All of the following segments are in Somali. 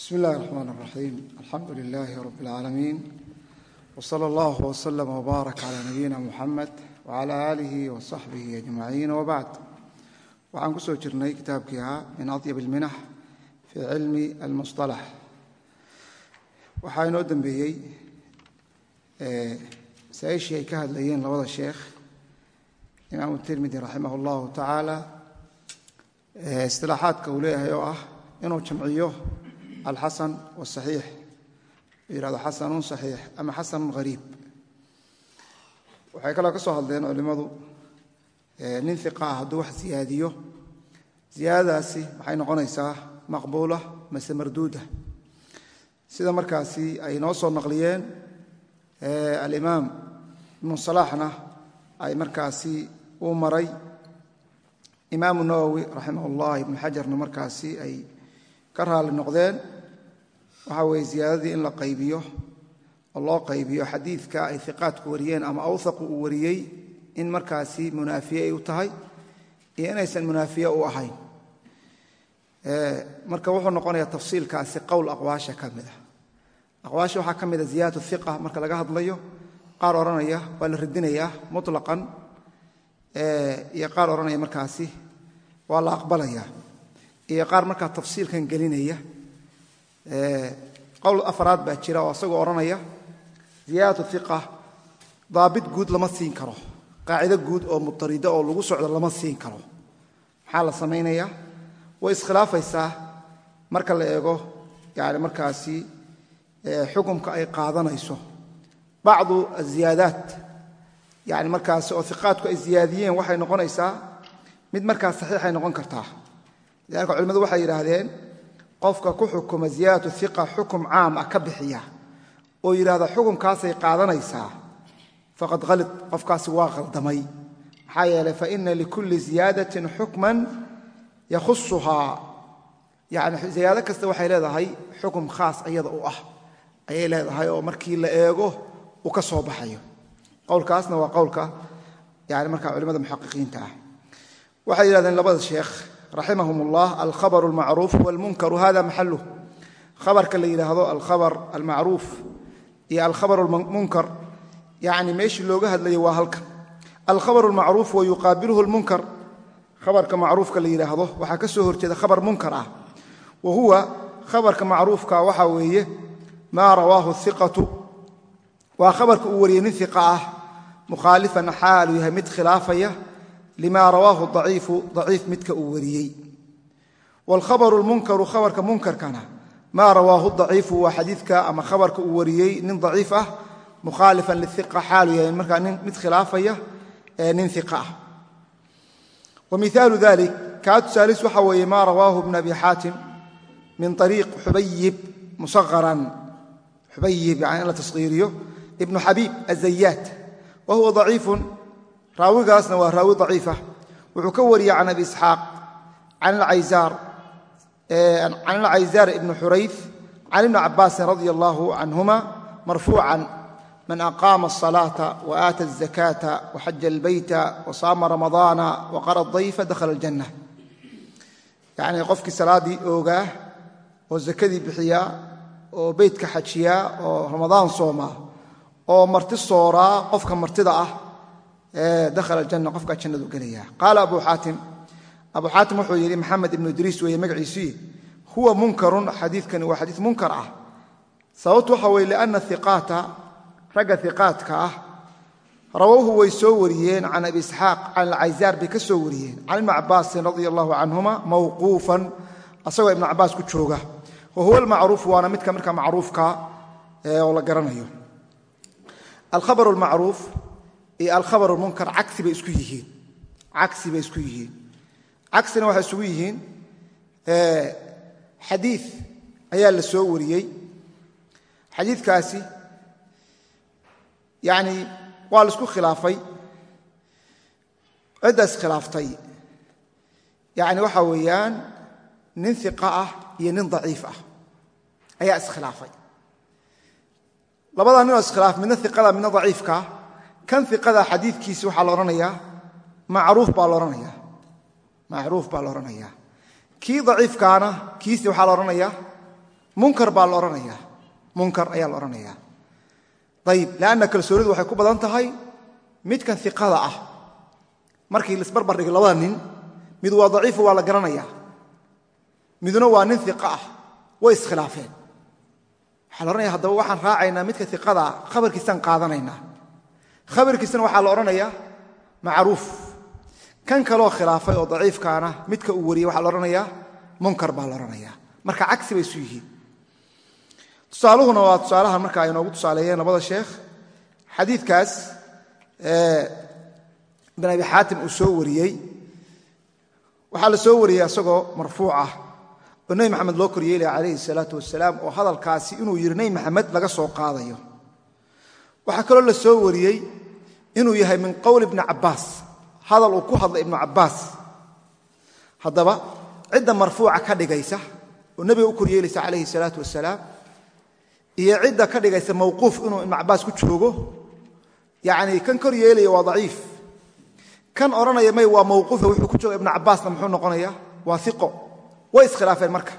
bsmi اllahi الرحman الرaxيim alxamdu lilahi rab اlcaalamiin wslى اllah wslm wbaarak clى nabiyina muxamed wclى alihi wصaxbihi ajmaciin wbacd waxaan ku soo jirnay kitaabkii ahaa min aطyab اlminax fi cilmi almusطalax waxaa inoo dembeeyey masaa-ishii ay ka hadlayeen labada sheekh imaamu tirmidi raximah اllahu tacaala istilaaxaadka uu leeyahay oo ah inuu jamciyo alxasan wاsaxiix u yihahdo xasanun saxiix ama xasanun hariib waxay kaloo ka soo hadleen culimmadu nin iqa ah hadduu wax ziyaadiyo. Ziyaadadaasi maxay noqonaysaa maqbuula mase marduuda sida markaasi ay noo soo naqliyeen alimaam ibnu salaaxna ay markaasi uu maray. Imaamu nawowi raximah ullah ibnu xajarna markaasi ay ka raali noqdeen waxa weeye ziyaadadii in la qaybiyo oo loo qaybiyo xadiidka ay iqaadku wariyeen ama awhaqu uu wariyey in markaasi munaafiye ay u tahay iyo inaysan munaafiye u ahayn. Marka wuxuu noqonayaa tafsiilkaasi qowl aqwaasha ka mid ah. Aqwaasha waxaa ka mida ziyaadat iqa marka laga hadlayo qaar odhanaya waa la radinayaa mutlaqan iyo qaar odhanaya markaasi waa la aqbalaya iyo qaar markaa tafsiilkan gelinaya qowl afraad baa jira oo isagoo odhanaya ziyaadat iqa daabit guud lama siin karo. Qaacido guud oo mutarida oo lagu socdo lama siin karo. Maxaa la samaynayaa? Way iskhilaafaysaa marka la eego yani markaasi xukumka ay qaadanayso. Bacdu aziyaadaat yani markaasi oo iqaadku ay ziyaadiyeen waxay noqonaysaa mid markaas saxiixay noqon kartaa. Lidalika culimmadu waxay yidhaahdeen qofka ku xukuma ziyaadatu iqa xukum caam ah ka bixiya oo yidhahda xukumkaasay qaadanaysaa faqad halid qofkaasi waa khaldamay. Maxaa yeeley faina likulli ziyaadatin xukman yakhusuhaa yani ziyaado kasta waxay leedahay xukum khaas iyada u ah. Ayay leedahay oo markii la eego uu ka soo baxayo. Qowlkaasna waa qowlka yani markaa culimada muxaqiqiinta ah. Waxay yidhahdeen labada sheekh raximahum ullah alkhabr almacruuf wاlmunkaru hada maxaluh khabarka la yidhaahdo alkhabr almacruuf iyo alkhabr almunkar yani meeshii looga hadlayo waa halkan. Alkhabr almacruuf wa yuqaabiluhu lmunkar khabarka macruufka la yidhaahdo waxaa ka soo horjeeda khabar munkar ah. Wa huwa khabarka macruufka waxaa weeye maa rawaahu iqatu waa khabarka uu wariyey nin iqa ah mukhaalifan xaalu yahay mid khilaafaya lima rawaahu aciifu aciif midka uu wariyey. Wاlkhabru lmunkaru khabarka munkarkana maa rawaahu daciifu waa xadiidka ama khabarka uu wariyey nin daciif ah mukhaalifan liiqa xaalu yahay markaa mid khilaafaya nin iqa ah. Wamiaalu dalik kaa tusaalis waxa weeye maa rawaahu bn abi xaatim min ariiq xubayib musaharan xubayib yani in la taskhiiriyo ibnu xabiib azayaat wa huwa daciifun raawigaasna waa raawi aciifa wuxuu ka wariyey can abi isxaaq can alcayzaar ibni xurayf can ibni cabaasin radi allaahu canhuma marfuucan man aqaama asalaata wa aata azakaata waxaja albayta wasaama ramadaana waqara dayfa dakhala aljanna yacnii qofkii salaaddii oogaa oo zakadii bixiyaa oo beytka xajiyaa oo ramadaan soomaa oo marti sooraa qofka martida ah dakhala aljanna qofkaa jannadu gelaya qaala abu xaatim abu xaatim wuxuu yidhi maxamed ibnu idriis weeye magaciisii huwa munkarun xadiidkani waa xadiid munkar ah. Sababtu waxa weye lianna iqaata ragga iqaadka ah rawowhu way soo wariyeen can abi isxaaq can alcayzaar bay ka soo wariyeen. Can ibni cabaasin radia allahu canhuma mawquufan asagoo ibnu cabaas ku jooga. Wa huwa almacruuf waana midka iyo alkhabar munkar cagsi bay isku yihiin. Cagsi bay isku yihiin. Cagsina waxay isugu yihiin xadiid ayaa la soo wariyey. Xadiidkaasi yacni waa la isku khilaafay. Cidda iskhilaaftay yacni waxaa weeyaan nin iqa ah iyo nin daciif ah ayaa iskhilaafay labadaa ninoo iskhilaaf midna iqada midna daciifkaa kan iqada xadiidkiisi waxaa la odhanayaa macruuf baa la odhanayaa kii daciifkaana kiisi waxaa la odhanayaa munkar baa la odhanayaa munkar ayaa la odhanayaa. Ayib lanna kalsoonidu waxay ku badan tahay midkan iqada ah. Markii laisbarbar dhigay labada nin mid waa daciifu waa la garanaya miduna waa nin iqa ah way iskhilaafeen. Waxaa la odhanaya haddaba waxaan raacaynaa midka iqada ah khabarkiisaan qaadanaynaa khabarkiisana waxaa la odhanayaa macruuf. Kan kaloo khilaafay oo daciifkaana midka uu wariyey waxaa la odhanayaa munkar baa la odhanayaa. Marka cagsi bay isu yihiin. Tusaaluhuna waa tusaalahan marka ay noogu tusaaleeyeen labada sheekh. Xadiidkaas ibn abi xaatim uu soo wariyey. Waxaa la soo wariyey isagoo marfuuc ah oo nebi maxamed loo koryeelaya calayhi salaatu wasalaam oo hadalkaasi inuu yidhi nebi maxamed laga soo qaadayo waxaa kaloo la soo wariyey inuu yahay min qowl ibni cabbaas hadal uu ku hadlay ibnu cabbaas haddaba cidda marfuuca ka dhigaysa oo nebiga u koryeelaysa calayhi salaatu wasalaam iyo cidda ka dhigaysa mawquuf inuu ibnu cabbaas ku joogo yacnii kan kor yeelaya waa daciif. Kan odhanaya may waa mawquufa wuxuu ku jooga ibnu cabbaasna muxuu noqonaya waa iqo way iskhilaafeen marka.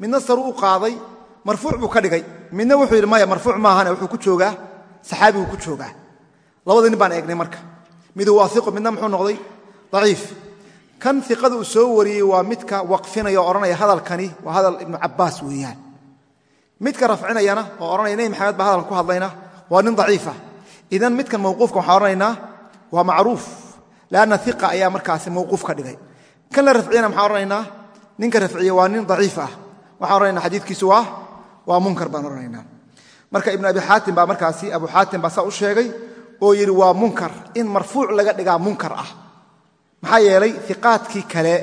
Midna saruu u qaaday marfuuc buu ka dhigay. Midna wuxuu yidhi maya marfuuc maahane wuxuu ku joogaa saxaabiguu ku joogaa. Labada nin baan eegnay marka. Midu waa iqo midna muxuu noqday daciif. Kan iqada uu soo wariyey waa midka waqfinaya o odhanaya hadalkani waa hadal ibnu cabbaas weeyaan. Midka rafcinayana oo odhanaya nebi maxamed baa hadalkan ku hadlayna waa nin daciifa idan midkan mawquufka waxaan odhanaynaa waa macruuf lanna iqa ayaa markaasi mawquuf ka dhigay. Kan la rafciyana maxaan odhanaynaa ninka rafciya waa nin daciif ah. Waxaan odhanayna xadiidkiisu waa waa munkar baan odhanaynaa marka ibnu abi xaatim baa markaasi abu xaatim baa saa u sheegay oo yidhi waa munkar in marfuuc laga dhigaa munkar ah. Maxaa yeelay iqaadkii kale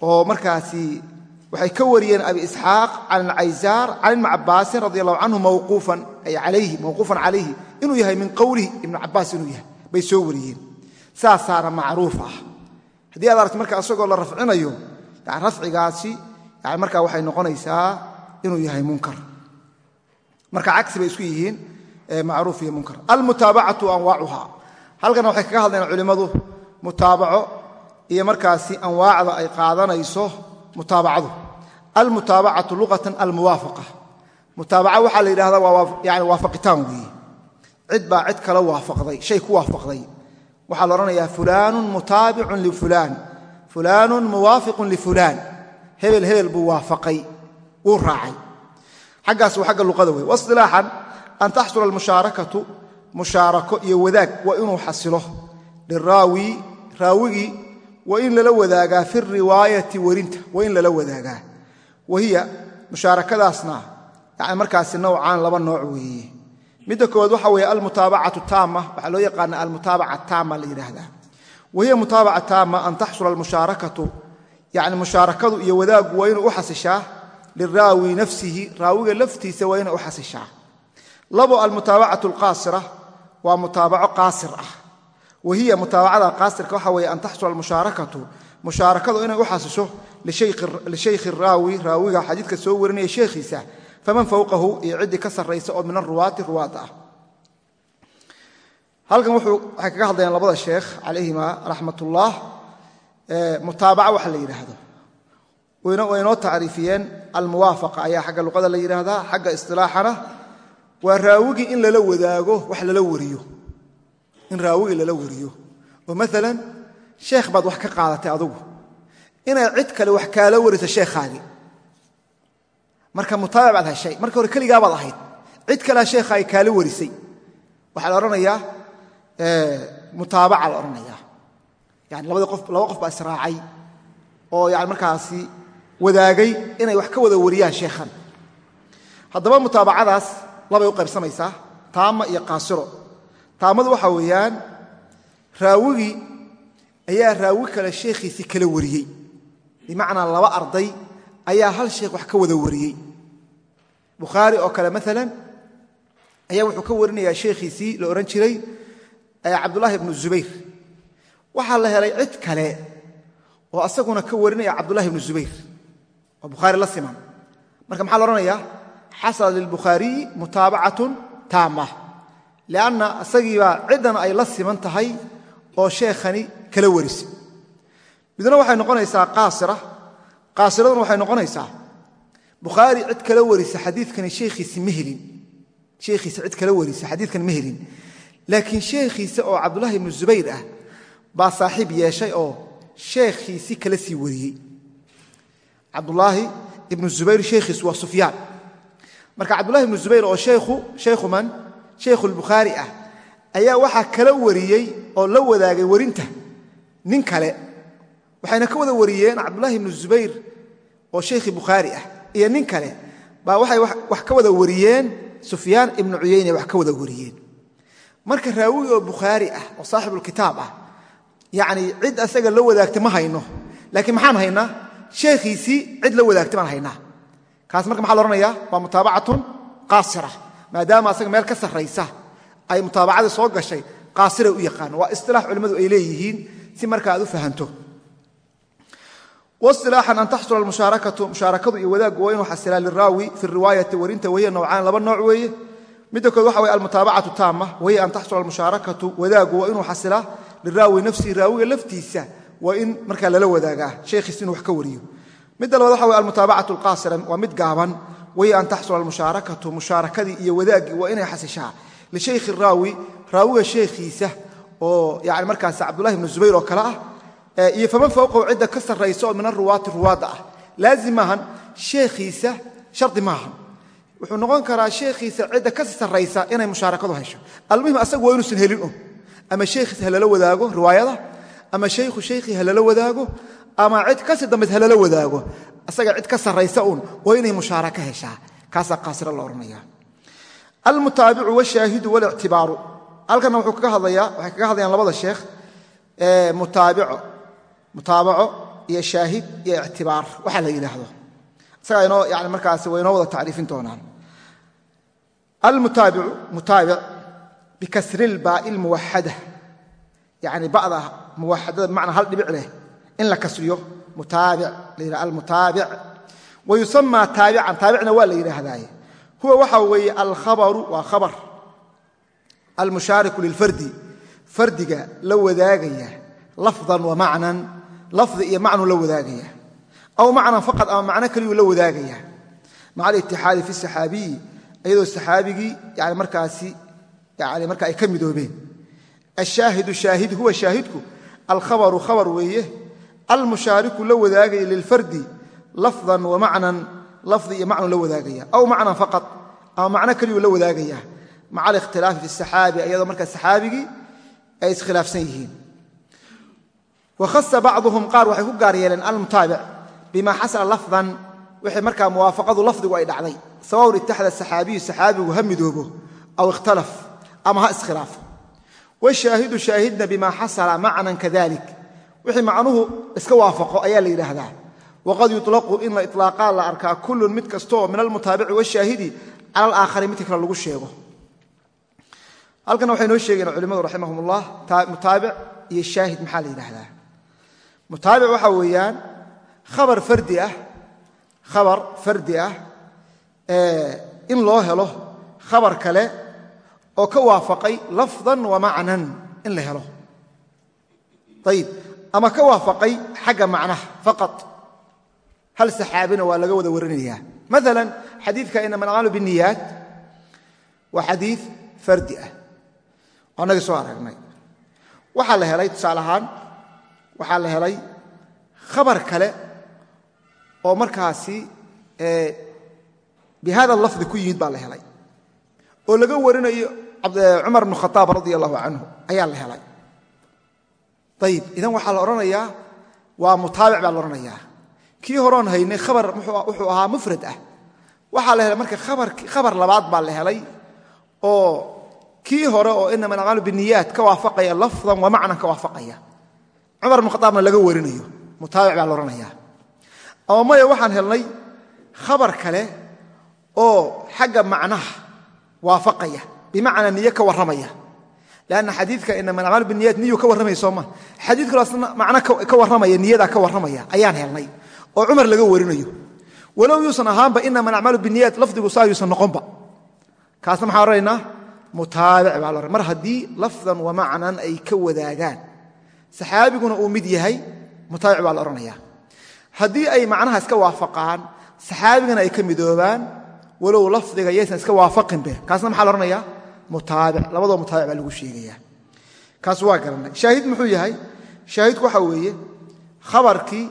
oo markaasi waxay ka wariyeen abi isxaaq can alcaysaar can ibni cabaasin radi allahu canhu mawquufan ay alayhi mawquufan calayhi inuu yahay min qowlihi ibnu cabaas inuu yahay bay soo wariyeen. Saasaana macruuf ah. Haddii aad aragti marka isagoo la rafcinayo rafcigaasi yani markaa waxay noqonaysaa inuu yahay munkar marka cagsi bay isku yihiin macruuf iyo munkar. Almutaabacatu anwaacuha. Halkan waxay kaga hadlayaan culimmadu mutaabaco iyo markaasi anwaacda ay qaadanayso mutaabacadu. Almutaabacatu luqatan almuwaafaqa. Mutaabaca waxaa la yidhahdaa yani waafaqitaan weeye cid baa cid kala waafaqday shay ku waafaqday. Waxaa la odhanayaa fulaanun mutaabicun lifulaan fulaanun muwaafiqun lifulaan hebel hebel buu waafaqay wuu raacay xaggaas waa xagga luqada wey wasilaaxan an taxsula almushaarakatu mushaarako iyo wadaag waa inuu xasilo. Liraawi raawigii waa in lala wadaagaa fi riwaayati werinta waa in lala wadaagaa. Wahiya mushaarakadaasna yani markaasi nowcaan laba nooc weeye. Midda koowaad waxa waxaa loo yaqaana almutaabaca taama la yidhaahdaa. Wahiya mutaabaca taama an taxsula almushaarakatu yani mushaarakadu iyo wadaaggu waa inuu u liraawi nafsihi raawiga laftiisa waa inay u xasishaa labo almutaabacatu alqaasira waa mutaabaco qaasir ah wahiya mutaabacada qaasirka waxa weeye an taxsula almushaarakatu mushaarakadu inay u xasisho lishaykhi raawi raawiga xadiidka soo warinaya sheekhiisa faman fowqahu iyo ciddii ka sarraysa oo min aruwaati ruwaadda ah halkan waxay kaga hadlayaan labada la yidhaahdo way inoo tacriifiyeen. Almuwaafaqa ayaa xagga luqada la yidhaahdaa xagga istilaaxana waa raawigii in lala wadaago wax lala wariyo. In raawigii lala wariyo. Oo maalan sheekh baad wax ka qaadatay adugu. Inay cid kale wax kaala wariso sheekhaagii marka mutaabac baad heshay. Marka hore keligaabaad ahayd. Cid kalea sheekhaagi kaala warisay. Waxaa la odhanayaa mutaabaca la odhanayaa. Yani labadii qof laba qof baa israacay. Oo yani markaasi wadaagay inay wax ka wada wariyaan sheekhan. Haddaba mutaabacadaas labay u qaybsamaysaa taama iyo qaasiro. Taamadu waxaa weeyaan raawigii ayaa raawi kale sheekhiisii kala wariyey. Bimacnaa laba arday ayaa hal sheekh wax ka wada wariyey. Bukhaari oo kale maalan ayaa wuxuu ka warinayaa sheekhiisii la odhan jiray cabdullaahi ibnu zubayr. Waxaa la helay cid kale oo asaguna ka warinaya cabdullahi ibnu zubayr oo bukhaari la siman. Marka maxaa la odhanayaa xasala lilbukhaariyi mutaabacatun taama lianna isagiibaa ciddan ay la siman tahay oo sheekhani kala warisay midna waxay noqonaysaa qaasira. Qaasiraduna waxay noqonaysaa bukhaari cid kala warisa xadiikani sheekhiisi ma helin. Sheekhiisa cid kala warisa xadiidkan ma helin. Laakiin sheekhiisa oo cabdullahi ibnu zubayr ah baa saaxiib yeeshay oo sheekhiisi kala sii wariyey cabdulaahi ibnu zubayr sheekhiisu waa sufyaan marka cabdullahi ibnu zubayr oo shaykhu man shaykhu lbukhaari ah ayaa waxaa kala wariyey oo la wadaagay warinta. Nin kale waxayna ka wada wariyeen cabdullahi ibnu zubayr oo shaykhii bukhaari ah. Iyo nin kale baa waxay wax ka wada wariyeen sufyaan ibnu cuyayne wax ka wada wariyeen. Marka raawi oo bukhaari ah oo saaxibulkitaab ah yacni cid asaga la wadaagta ma hayno. Laakiin maxaan haynaa sheekhiisii cid la wadaagta baan haynaa. Kaas marka maxaa la odhanayaa waa mutaabacatun qaasira. Maadaama asaga meel ka sarraysa ay mutaabacadii soo gashay qaasiray u yaqaano waa isilaax culimmadu ay leeyihiin si marka aad u fahanto. Wasilaaxan an taxsula almushaarakatu mushaarakadu iyo wadaaggu waa inuu xasilaa liraawi fi riwaayati warinta wahiya nowcaan laba nooc weeye. Midda kood waxa weye almutaabacatu taama wahiya an taxsula almushaarakatu wadaaggu waa inuu xasilaa liraawi waa in markaa lala wadaagaa sheekhiis inuu wax ka wariyo. Midda labaad waxa weye almutaabacatu alqaasira waa mid gaaban. Wahiya an taxsula almushaarakatu mushaarakadii iyo wadaaggii waa inay xasishaa. Lishaykhi raawi raawiga sheekhiisa oo yani markaas cabdullahi ibnu zubayr oo kale ah iyo faman fowqahu cidda ka sarraysa oo min aruwaati ruwaadda ah. Laazim maahan sheekhiisa shardi maahan. Wuxuu noqon karaa sheekhiisa cidda ka sarraysa inay mushaarakadu hesho almuhim asagu waa inuusan helin riwaayada ama shaykhu shaykhii halala wadaago ama cid kasi dambays halala wadaago asaga cid ka sarraysa un waa inay mushaaraka heshaa. Kaasaa qaasiro la odhanaya almutaabicu washaahidu walictibaaru. Halkanna wuxuu kaga hadlayaa waxay kaga hadlayaan labada sheekh mutaabico mutaabaco iyo shaahid iyo ictibaar. Waxaa la yidhaahdo. Isagaa inoo yani markaasi way inoo wada tacriifin doonaan. Almutaabicu mutaabic bikasri lbaa'i lmuwaxada yani ba'da muwaxadada bimacnaa hal dhibic leh in la kasriyo mutaabic la yidhaha almutaabic. Wa yusamaa taabican taabicna waa la yidhaahdaaye huwa waxa weeye alkhabaru waa khabar. Almushaariku lilfardi. Fardiga la wadaagaya lafdan wa macnan lafdi iyo macnuu la wadaagaya. Aw macnan faqad ama macno keliyuu la wadaagaya. Maca alitixaadi fi saxaabiyi iyadoo saxaabigii yani markaasi yani marka ay ka midoobeen. Ashaahidu shaahid huwa shaahidku alkhabaru khabar weeye almushaariku la wadaagaya lilfardi lafdan wa macnan lafdi iyo macnuu la wadaagaya. Aw macnan faqad ama macno keliyuu la wadaagaya. Maca alikhtilaafi fi saxaabi iyadoo markaa saxaabigii ay iskhilaafsan yihiin. Wakhasa bacduhum qaar waxay ku gaar yeeleen almutaabic bima xasala lafdan wixii markaa muwaafaqadu lafdigu ay dhacday. Sawaun itaxda saxaabiyu saxaabigu ha midoobo aw washaahidu shaahidna bima xasala macnan kadalik. Wixii macnuhu iska waafaqo ayaa la yidhaahdaa. Waqad yuطlaqu in la iطlaaqaa la arkaa kullun mid kastaoo min almutaabici washaahidi cala alaakhari midka kale lagu waxay noo sheegeen culimmadu raximahum ullah iyo shaahid maxaa la yidhaahdaa? Mutaabic waxaa weeyaan khabar fardi ah khabar fardi ah in loo helo khabar kale oo ka waafaqay lafdan wa macnan in la helo. Ayib ama ka waafaqay xagga macnaha faqad hal saxaabina waa laga wada warinayaa. Maala xadiidka inama alacmaalu biniyaat waa xadiid fardi ah annagii soo aragnay. Waxaa la helay tusaale ahaan waxaa la helay khabar kale oo markaasi bi lafdi ku yimid baa la helay. Oo laga warinayo cumar bnu khaaab radia allahu canhu ayaa la helay. Ayib idan waxaa la odhanayaa waa mutaabic baa la odhanayaa. Kii horoon haynay khabar wuxuu ahaa mufrad ah. Waxaa la helay marka khabar labaad baa la helay oo kii hore oo inama alacmaalu biniyaat ka waafaqaya lafdan wa macnan ka waafaqaya. Cumar bnu khaaabna laga warinayo mutaabic baa la odhanaya ama maya waxaan helnay khabar kale oo xagga macnaha waafaqaya bimacnaa niyo ka warramaya lanna xadiidka inama alacmaalu biniyat niyuu ka warramaya sooma xadiid kaloo asna macno ka warramaya niyadaa ka warramaya ayaan helnay oo cumar laga warinayo walow yuusan ahaanba inama alacmaalu biniyat lafdigu saa yuusan noqonba kaasna maxaan odhanaynaa mutaabic baa la mar haddii lafdan wa macnan ay ka wadaagaan saxaabiguna uu mid yahay mutaabic baa la odhanaya haddii ay macnaha iska waafaqaan saxaabigana ay ka midoobaan walow lafdiga yaysan maxaa mutaabic labadoo mutaabic baa lagu sheegaya kaas waa garanay. Shaahid muxuu yahay? Shaahidku waxa weeye khabarkii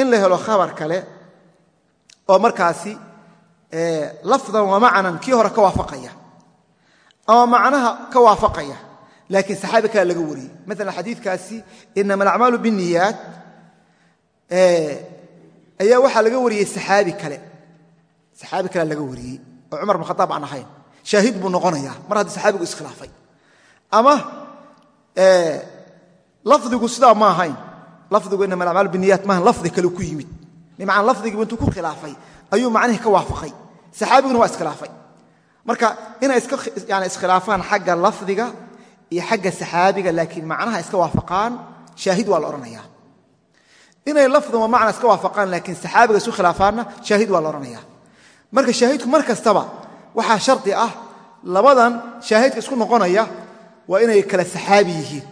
in la helo khabar kale oo markaasi lafdan wa macnan kii hore ka waafaqaya. Ama macnaha ka waafaqaya. Laakiin saxaabi kale laga wariyey. Maala xadiikaasi inama alacmaalu biniyaat ayaa waxaa laga wariyey saxaabi kale. Saxaabi kale laga wariyey. Oo cumar bin khataab aan ahayn shaahid buu noqonayaa mar haddii saxaabigu iskhilaafay. Ama lafdigu sidaa ma ahayn. Lafdigu inama alacmaalu biniyaat maahan lafdi kale ku yimid. Bimacnaa lafdigiibu intuu ku khilaafay ayuu macnihii ka waafaqay. Saxaabiguna waa iskhilaafay. Marka inay yani iskhilaafaan xagga lafdiga iyo xagga saxaabiga laakiin macnaha iska waafaqaan shaahid waa la odhanaya inay lafdan wa macna iska waafaqaan laakiin saxaabiga isu khilaafaanna shaahid waa la odhanaya marka shaahidku waxaa shardi ah labadan shaahidka isku noqonaya waa inay kala saxaabi yihiin.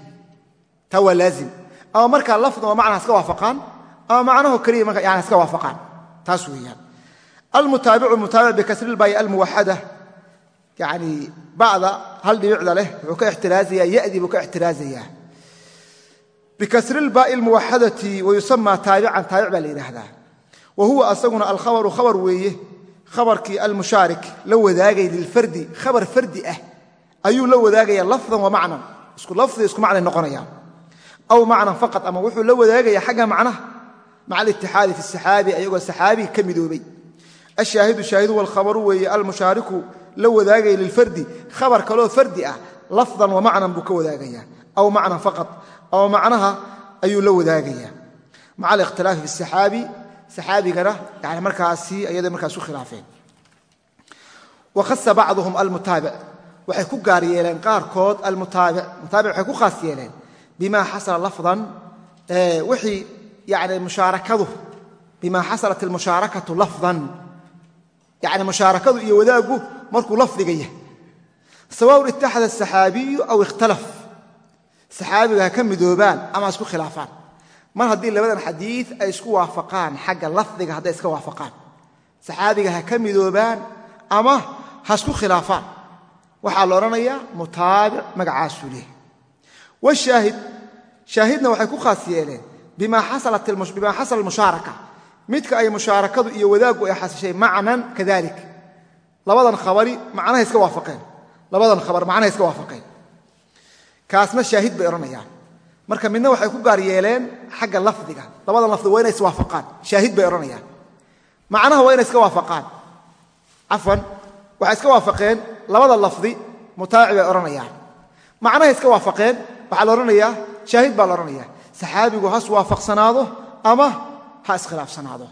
Taa waa laazim. Ama markaa lafdan wa macna iska waafaqaan ama macnaho keliya marka yani iska waafaqaan. Taas weeyaan. Almutaabicu mutaabic bikasri lbayi almuwaxada yani bacda hal dhibicda leh wuxuu ka ixtiraazayaa yadii buu ka ixtiraazayaa. Bikasri lbaai lmuwaxadati wayusama taabican taabic baa la yidhaahdaa. Wa huwa asaguna alkhabaru khabar weeye khabarkii almushaarik la wadaagay lilfardi khabar fardi ah ayuu la wadaagaya lafdan wa macnan. Isku lafdi isku macnay noqonayaan. Aw macnan faqad ama wuxuu la wadaagaya xagga macnaha. Maca alitixaadi fi saxaabi ayagoo saxaabi ka midoobay. Ashaahidu shaahidu walkhabaru weeye almushaariku la wadaagaya lilfardi khabar kaloo fardi ah lafdan wa macnan buu ka wadaagaya. Aw macnan faqad ama macnaha ayuu la wadaagaya. Maca alikhtilaafi fi saxaabi saxaabigana yani markaasi ayada markaas u khilaafeen. Wakhasa bacduhum almutaabic waxay ku gaar yeeleen qaarkood almutaabic mutaabic waxay ku khaas yeeleen bima xasala lafdan wixii yani mushaarakadu bima xasalat almushaarakatu lafdan. Yani mushaarakadu iyo wadaaggu markuu lafdiga yahay. Sawaun itaxada asaxaabiyu aw ikhtalaf. Saxaabiga ha ka midoobaan ama ha khilaafaan mar haddii labadan xadiid ay isku waafaqaan xagga lafdiga hadday iska waafaqaan. Saxaabiga ha ka midoobaan ama ha isku khilaafaan. Waxaa la odhanayaa mutaabic magacaasuu leh washaahid shaahidna waxay ku khaas yeeleen bima xasala mushaaraka midka ay mushaarakadu iyo wadaaggu ay xasishay macnan kadalik. Labadan khabari macnaha iska waafaqeen. Labadan khabar macnaha iska waafaqeen. Kaasna shaahid bay odhanayaan. Marka midna waxay ku gaar yeeleen xagga lafdiga. Labadan lafdi waa inay iswaafaqaan shaahid bay odhanayaan. Macnaha waa inay iska waafaqaan. Cafwan waxay iska waafaqeen labada lafdi mutaabic bay odhanayaan. Macnahay iska waafaqeen waxaa la odhanayaa shaahid baa la odhanaya saxaabigu has waafaqsanaado ama ha iskhilaafsanaado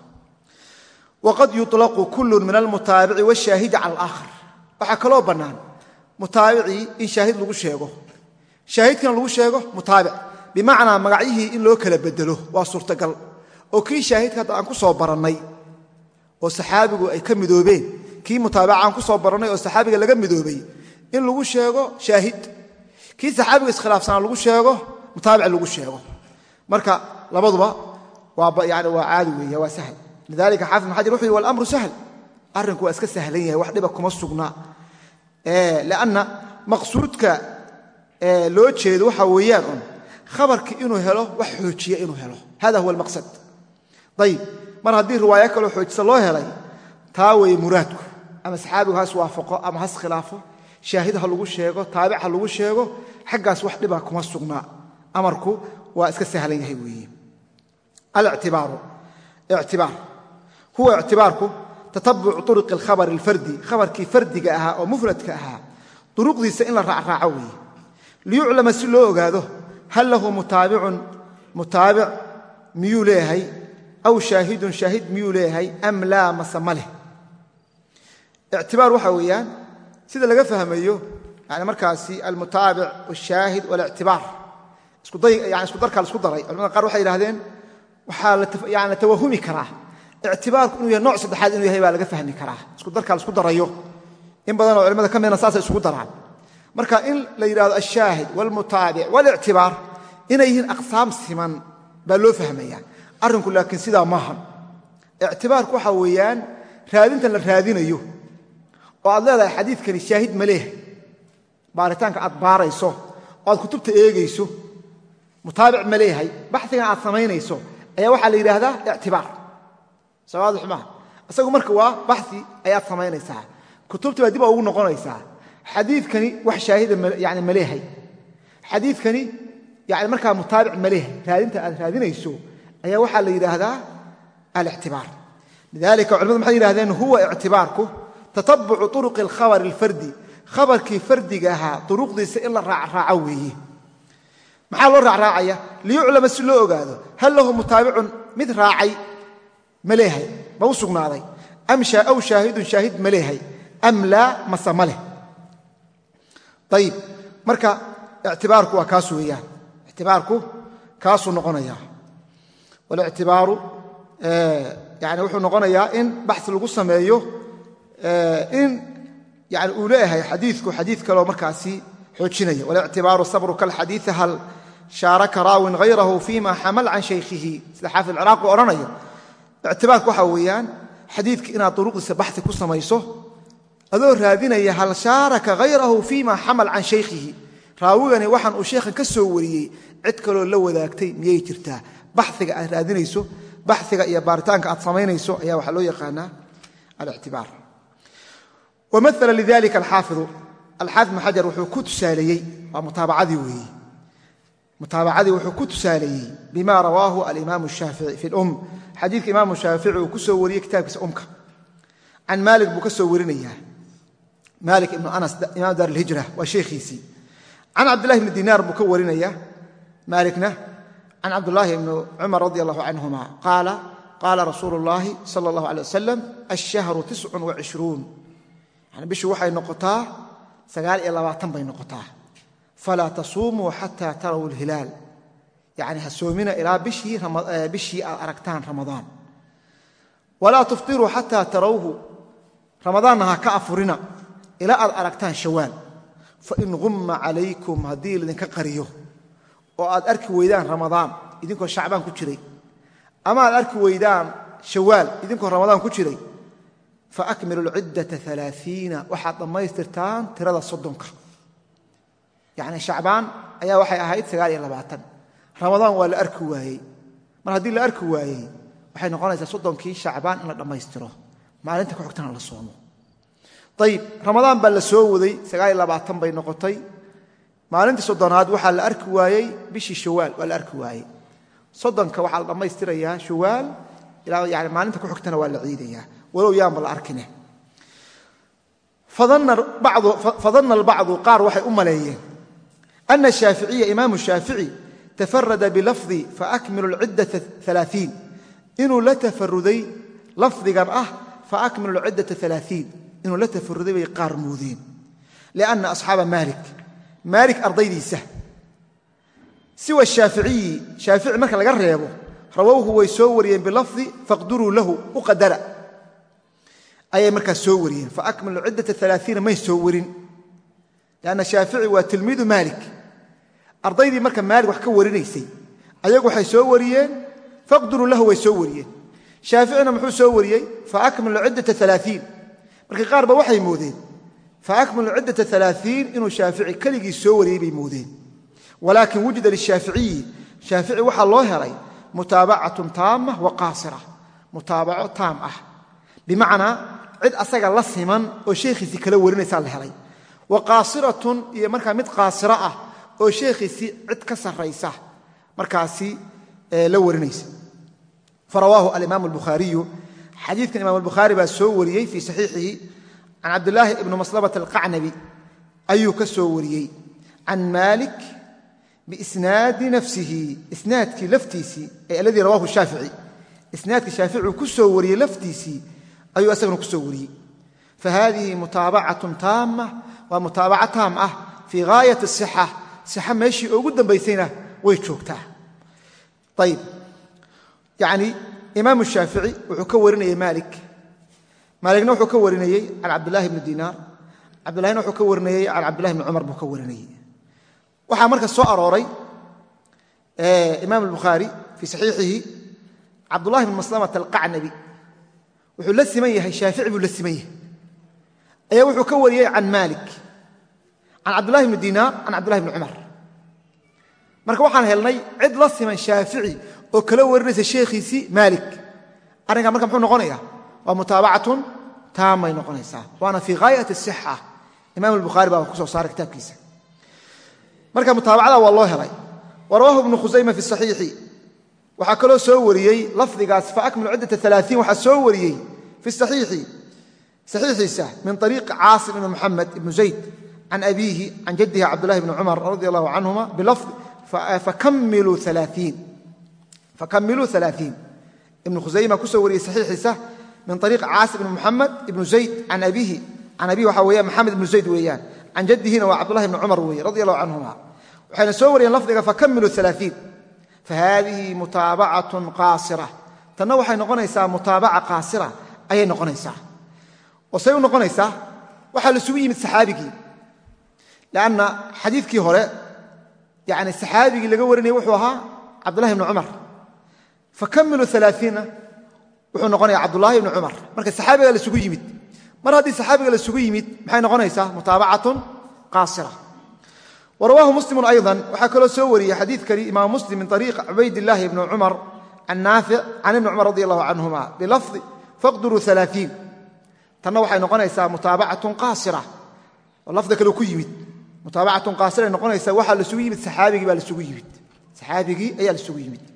waqad yuطlaqu kullu min almutaabici wاshaahidi cala alaakhar. Waxaa kaloo bannaan. Mutaabicii in shaahid lagu sheego. Shaahidkana lagu sheego mutaabic bimacnaa magacyihii in loo kala bedelo. Waa suurtagal. Oo kii shaahidka hadda aan ku soo barannay oo saxaabigu ay ka midoobeen kii mutaabica aan ku soo barannay oo saxaabiga laga midoobay in lagu sheego shaahid. Kii saxaabiga iskhilaafsanaa lagu sheego mutaabic lagu sheego. Marka labaduba yani waa caadi weeya waa sahl. Lidalika xaafid ibn xajar wuxu yhi walamru sahl. Arrinku waa iska sahlan yahay wax dhiba kuma sugnaa lanna maqsuudka loo jeedo waxa weeyaan un khabarki inuu helo wax xoojiya inuu helo. Hada huwa almaqsad. Ayib mar haddii riwaayo kaloo xoojisa loo helay taa weeye muraadku. Ama saxaabigu has waafaqo ama has khilaafo. Shaahid ha lagu sheego taabic ha lagu sheego xaggaas wax dhiba kuma sugnaa. Amarku waa iska sahlan yahay weeye. Alictibaaru. Ictibaar. Huwa ictibaarku tatabucu uruqi alkhabari alfardi. Khabarkii fardiga ahaa oo mufradka ahaa duruqdiisa in la raacraaco weeye. Liyuclama si loo ogaado hal lahu mutaabicun mutaabic miyuu leeyahay aw shaahidun shaahid miyuu leeyahay am laa mase ma leh ictibaar waxaa weeyaan sida laga fahmayo yani markaasi almutaabic wاshaahid waاlictibaar yani isku darkaa la isku daray culamada qaar waxay yidhahdeen waxaa la tawahumi karaa ictibaarku inuu yahay nooc saddexaad inuu yahay baa laga fahmi karaa isku darkaa la isku darayo in badan oo culimada ka marka in la yidhahdo alshaahid wاlmutaabic wاlictibaar inay yihiin aqsaam siman baa loo fahmaya arrinku laakiin sidaa maaha ictibaarku waxaa weeyaan raadintan la raadinayo oo aad leedahay xadiidkani shaahid ma leehay baaritaanka aad baarayso oo aad kutubta eegayso mutaabic ma leeyahay. Baxigan aad samaynayso ayaa waxaa la yidhaahdaa ictibaar. Sawaadix maaha isagu marka waa baxi ayaad samaynaysaa. Kutubta baa dib ugu noqonaysaa xadiidkani wax shaahida yani ma leehay. Xadiidkani yani markaa mutaabic ma leehay. Raadinta aad raadinayso ayaa waxaa la yidhaahdaa alictibaar. Lidalika culimadu maxay yidhahdeen huwa ictibaarku tatabucu turuqi alkhabari alfardi. Khabarkii fardiga ahaa duruqdiisa in la raacraaco weeye maxaa loo raacraacaya liyuclama si loo ogaado. Hal lahu mutaabicun mid raacay ma leehay ma u sugnaaday. Aw shaahidun shaahid ma leehay. Am laa mase ma leh ayib marka ictibaarku waa kaas weeyaan. Ictibaarku kaasuu noqonaya walictibaaru yani wuxuu noqonayaa in baxi lagu sameeyo in yani uu leeyahay xadiiku xadiid kaleo markaasi xoojinaya. Walictibaaru sabruka alxadiia hal shaaraka raawin hayrahu fima xamal can shaykhihi. Sida xaafid ciraaqu odhanaya ictibaarku waxaa weeyaan xadiidka inaad duruqdiisa baxi ku samayso adoo raadinaya hal shaaraka hayrahu fima xamal can shaykhihi. Raawigani waxaan uu sheekhan ka soo wariyey cid kaloo la wadaagtay miyay jirtaa? Baxiga aad raadinayso baxiga iyo baaritaanka aad samaynayso ayaa waxaa loo yaqaanaa alictibaar. Wamaala lidalika alxaafidu. Alxaafid xajar wuxuu ku tusaaleeyey waa mutaabacadii weeye mutaabacadii wuxuu ku tusaaleeyey bima rawaahu alimaam shaafici fi lum xadiidka imaamu shaafici uu ku soo wariyey kitaabkiisa umka can maalik buu ka soo warinayaa maalik ibnu anas imaam daar alhijra waa sheekhiisii can cabdillahi bni dinaar buu ka warinayaa maalikna can cabdulaahi bni cumar radi allahu canhuma qaala qaala rasuulu اllahi sala اllahu alay wasalam alshahru tiscun wacishruun yani bishii waxay noqotaa sagaal iyo labaatan bay noqotaa. Falaa tasuumuu xataa taraw alhilaal. Yani ha soomina ilaa bishii aad aragtaan ramadaan. Walaa tuftiruu xataa tarawhu. Ramadaanna ha ka afurina ilaa aad aragtaan shawaal fain humma calaykum haddii laydinka qariyo oo aad arki weydaan ramadaan idinkoo shacbaan ku jiray. Ama aad arki weydaan shawaal idinkoo ramadaan ku jiray. Faakmilu lciddata alaaiina waxaad dhammaystirtaan tirada soddonka. Yacni shacbaan ayaa waxay ahayd sagaal iyo labaatan. Ramadaan waa la arki waayey. Mar haddii la arki waayey waxay noqonaysaa soddonkii shacbaan in la dhammaystiro. Maalinta ku xigtana la soomo ayib ramadaan baa la soo waday bay noqotay. Maalintii soddonaad waxaa la arki waayey bishii shawaal waa la arki waayey. Soddonka waxaa la dhammaystirayaa shawaal ilaa yani maalinta ku xigtana waa la ciidayaa walow yaanba la arkine. Fadanna albacdu qaar waxay u maleeyeen. Ana shaaficiya imaamu shaafici tafarada bilafdi faakmilu lciddata alaaiin inuu la tafaruday lafdigan ah faakmilu lciddata alaaiin inuu la tafaruday bay qaar moodeen lianna asxaaba maalik maalik ardaydiisa. Siwa shaaficiyi shaafici marka laga reebo rawowhu way soo wariyeen bilafdi faqduruu lahu u qadara. Ayay markaas soo wariyeen faakmilu ciddata alaaiina may soo warin. Lanna shaafici waa tilmiidu maalik. Ardaydii marka maalik wax ka warinaysay ayagu waxay soo wariyeen faqduruu lahu way soo markii qaar ba waxay moodeen faakmilu ciddata alaaiin inuu shaafici keligii soo wariyey bay moodeen. Walaakin wujida lishaaficiyi shaafici waxaa loo helay mutaabacatun taama wa qaasira mutaabaco taam ah. Bimacnaa cid asaga la siman oo sheekhiisii kala warinaysaa la helay. Wa qaasiratun iyo markaa mid qaasiro ah oo sheekhiisii cid ka sarraysa markaasi la warinaysa. Farawaahu alimaam albukhaariyu xadiidkan imam albukhaari baa soo wariyey fii saxiixihi can cabdilaahi ibni maslamata alqacnabi ayuu ka soo wariyey. Can maalik biisnaadi nafsihi isnaadkii laftiisii ay aladii rawaahu shaafici. Isnaadkii shaaficuu ku soo wariyey laftiisii ayuu isagana ku soo wariyey. Fahadihi mutaabacatun taama waa mutaabaca taam ah fii gaayat way joogtaa imaamu shaafici wuxuu ka warinayey maalik maalikna wuxuu ka warinayey can cabdillahi bni dinaar cabdillahina wuxuu ka warinayey can cabdillahi bni cumar buu ka warinayey waxaa marka soo arooray imaam albukhaari fii saxiixihi cabdullahi bn maslamata alqacnabi wuxuu la siman yahay shaafici buu la siman yahay. Ayaa wuxuu ka wariyey can maalik can cabdullahi bni dinaar can cabdullahi bni cumar marka waxaan helnay cid la siman shaafici oo kala warinaysa sheekhiisii maalik. Arrinkaa marka muxuu noqonaya waa mutaabacatun taamay noqonaysaa. Waana fii haayati sixa imam albukhaari baa soo saaray kitaabkiisa. Marka mutaabacada waa loo helay. Warawaahu ibnu khusayma fi saxiixi. Waxaa kaloo soo wariyey lafdigaas faakmilu ciddata alaaiin waxaa soo wariyey fi saxiixi saxiixiisa min ariiqi caasim ibn muxamed ibnu zayd can abiihi can jaddihi cabdullahi bni cumar radi allahu canhuma bilafdi fakamiluu alaaiin ibnu khusayma ku soo wariyey saxiixiisa min ariiqi caasim ibn muxamed ibnu zayd can abiihi can abihi waxaa weya maxamed ibnu zayd weeyaan can jaddihina waa cabdullahi bni cumar weeye radi allahu canhuma waxayna soo wariyeen lafdiga fakamilu alaaiin fahadihi mutaabacatun qaasira tanna waxay noqonaysaa mutaabaca qaasira ayay noqonaysaa oo say u noqonaysaa waxaa laisugu yimid saxaabigii lanna xadiidkii hore yani saxaabigii laga warinayay wuxuu fakamilu alaaiinna wuxuu noqonaya cabdullaahi bni cumar marka saxaabiga laisugu yimid mar haddii saxaabiga laisugu yimid maxay noqonaysaa mutaabacatun qaasira wrawaahu muslimu ayضa waxaa kaloo soo wariyey xadiikani imaam muslim min ariiq cubaydاlahi bni cumar can naafic can ibni cumar radi allahu canhuma bilafdi faqduruu alaaiin tanna waxay noqonaysaa mutaabacatun qaasira oo lafdi kale ku yimid mutaabacatun qaasira noqonaysaa waxaa lasugu lasugu yimid saxaabigii ayaa lasugu yimid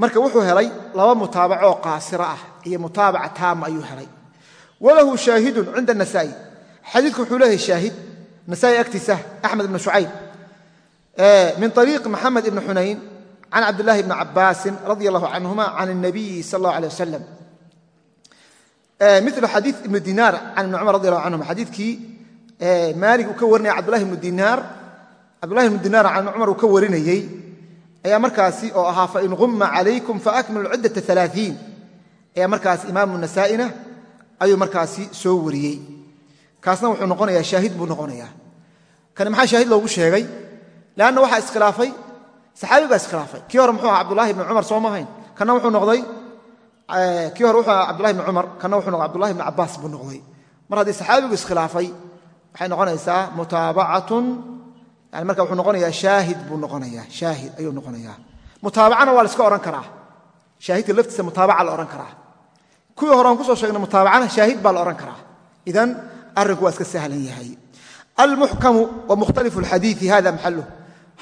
marka wuxuu helay laba mutaabacoo qaasira ah iyo mutaabaca taama ayuu helay. Walahu shaahidun cinda anasaa'i xadiidku wuxuu leeyahay shaahid. Nasaai agtiisa axmed ibn shucayb. Min ariiq maxamed ibn xunayn can cabdilaahi bni cabaasin radia allahu canhuma can اnabiyi sal allah alay wasalam mil xadii ibnu dinaar can ibni cumar radi allahu canhum xadiidkii maalig uu ka warinaya cabdulahi ibnu dinaar. Cabdulahi ibnu dinaar can cumar uu ka warinayey ayaa markaasi oo ahaa fain humma calaykum faakmilu ciddata alaaiin ayaa markaas imaamu nasaa'ina ayuu markaasi soo wariyey. Kaasna wuxuu noqonayaa shaahid buu noqonayaa. Kani maxaa shaahid loogu sheegay? Leanna waxaa iskhilaafay saxaabi baa iskhilaafay. Kii hore muxuu aha cabdullahi ibni cumar soo mahayn kana wuxuu noqday kii hore wuxuu aha cabdullahi ibni cumar kana wuxuu noqday abdullahi ibni cabbaas buu noqday. Mar haddii saxaabigu iskhilaafay waxay noqonaysaa mutaabacatun yani marka wuxuu noqonayaa shaahid buu noqonayaa shaahid ayuu noqonayaa. Mutaabacana waa la iska odhan karaa. Shaahidka laftiisa mutaabaca la odhan karaa. Kuwii hore aan ku soo sheegnay mutaabacana shaahid baa la odhan karaa. Idan arrinku waa iska sahlan yahay. Almuxkamu wa mukhtalifu alxadiii hada maxaluh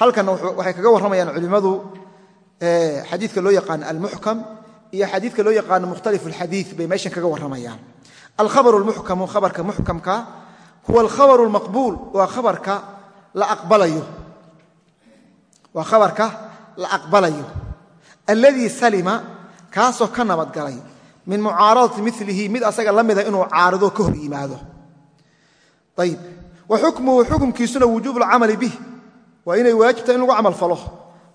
halkanna waxay kaga warramayaan culimmadu xadiidka loo yaqaano almuxkam iyo xadiidka loo yaqaano mukhtalifu alxadii bay meeshan kaga warramayaan. Alkhabaru almuxkamu khabarka muxkamka huwa alkhabaru almaqbuul waa khabarka la aqbalayo. Waa khabarka la aqbalayo. Alladii salima kaasoo ka nabadgalay min mucaaradati milihi mid asaga la mida inuu caarido ka hor yimaado. Ayib wa xukmuhu xukumkiisuna wujuub alcamali bih. Waa inay waajibtahay in lagu camal falo.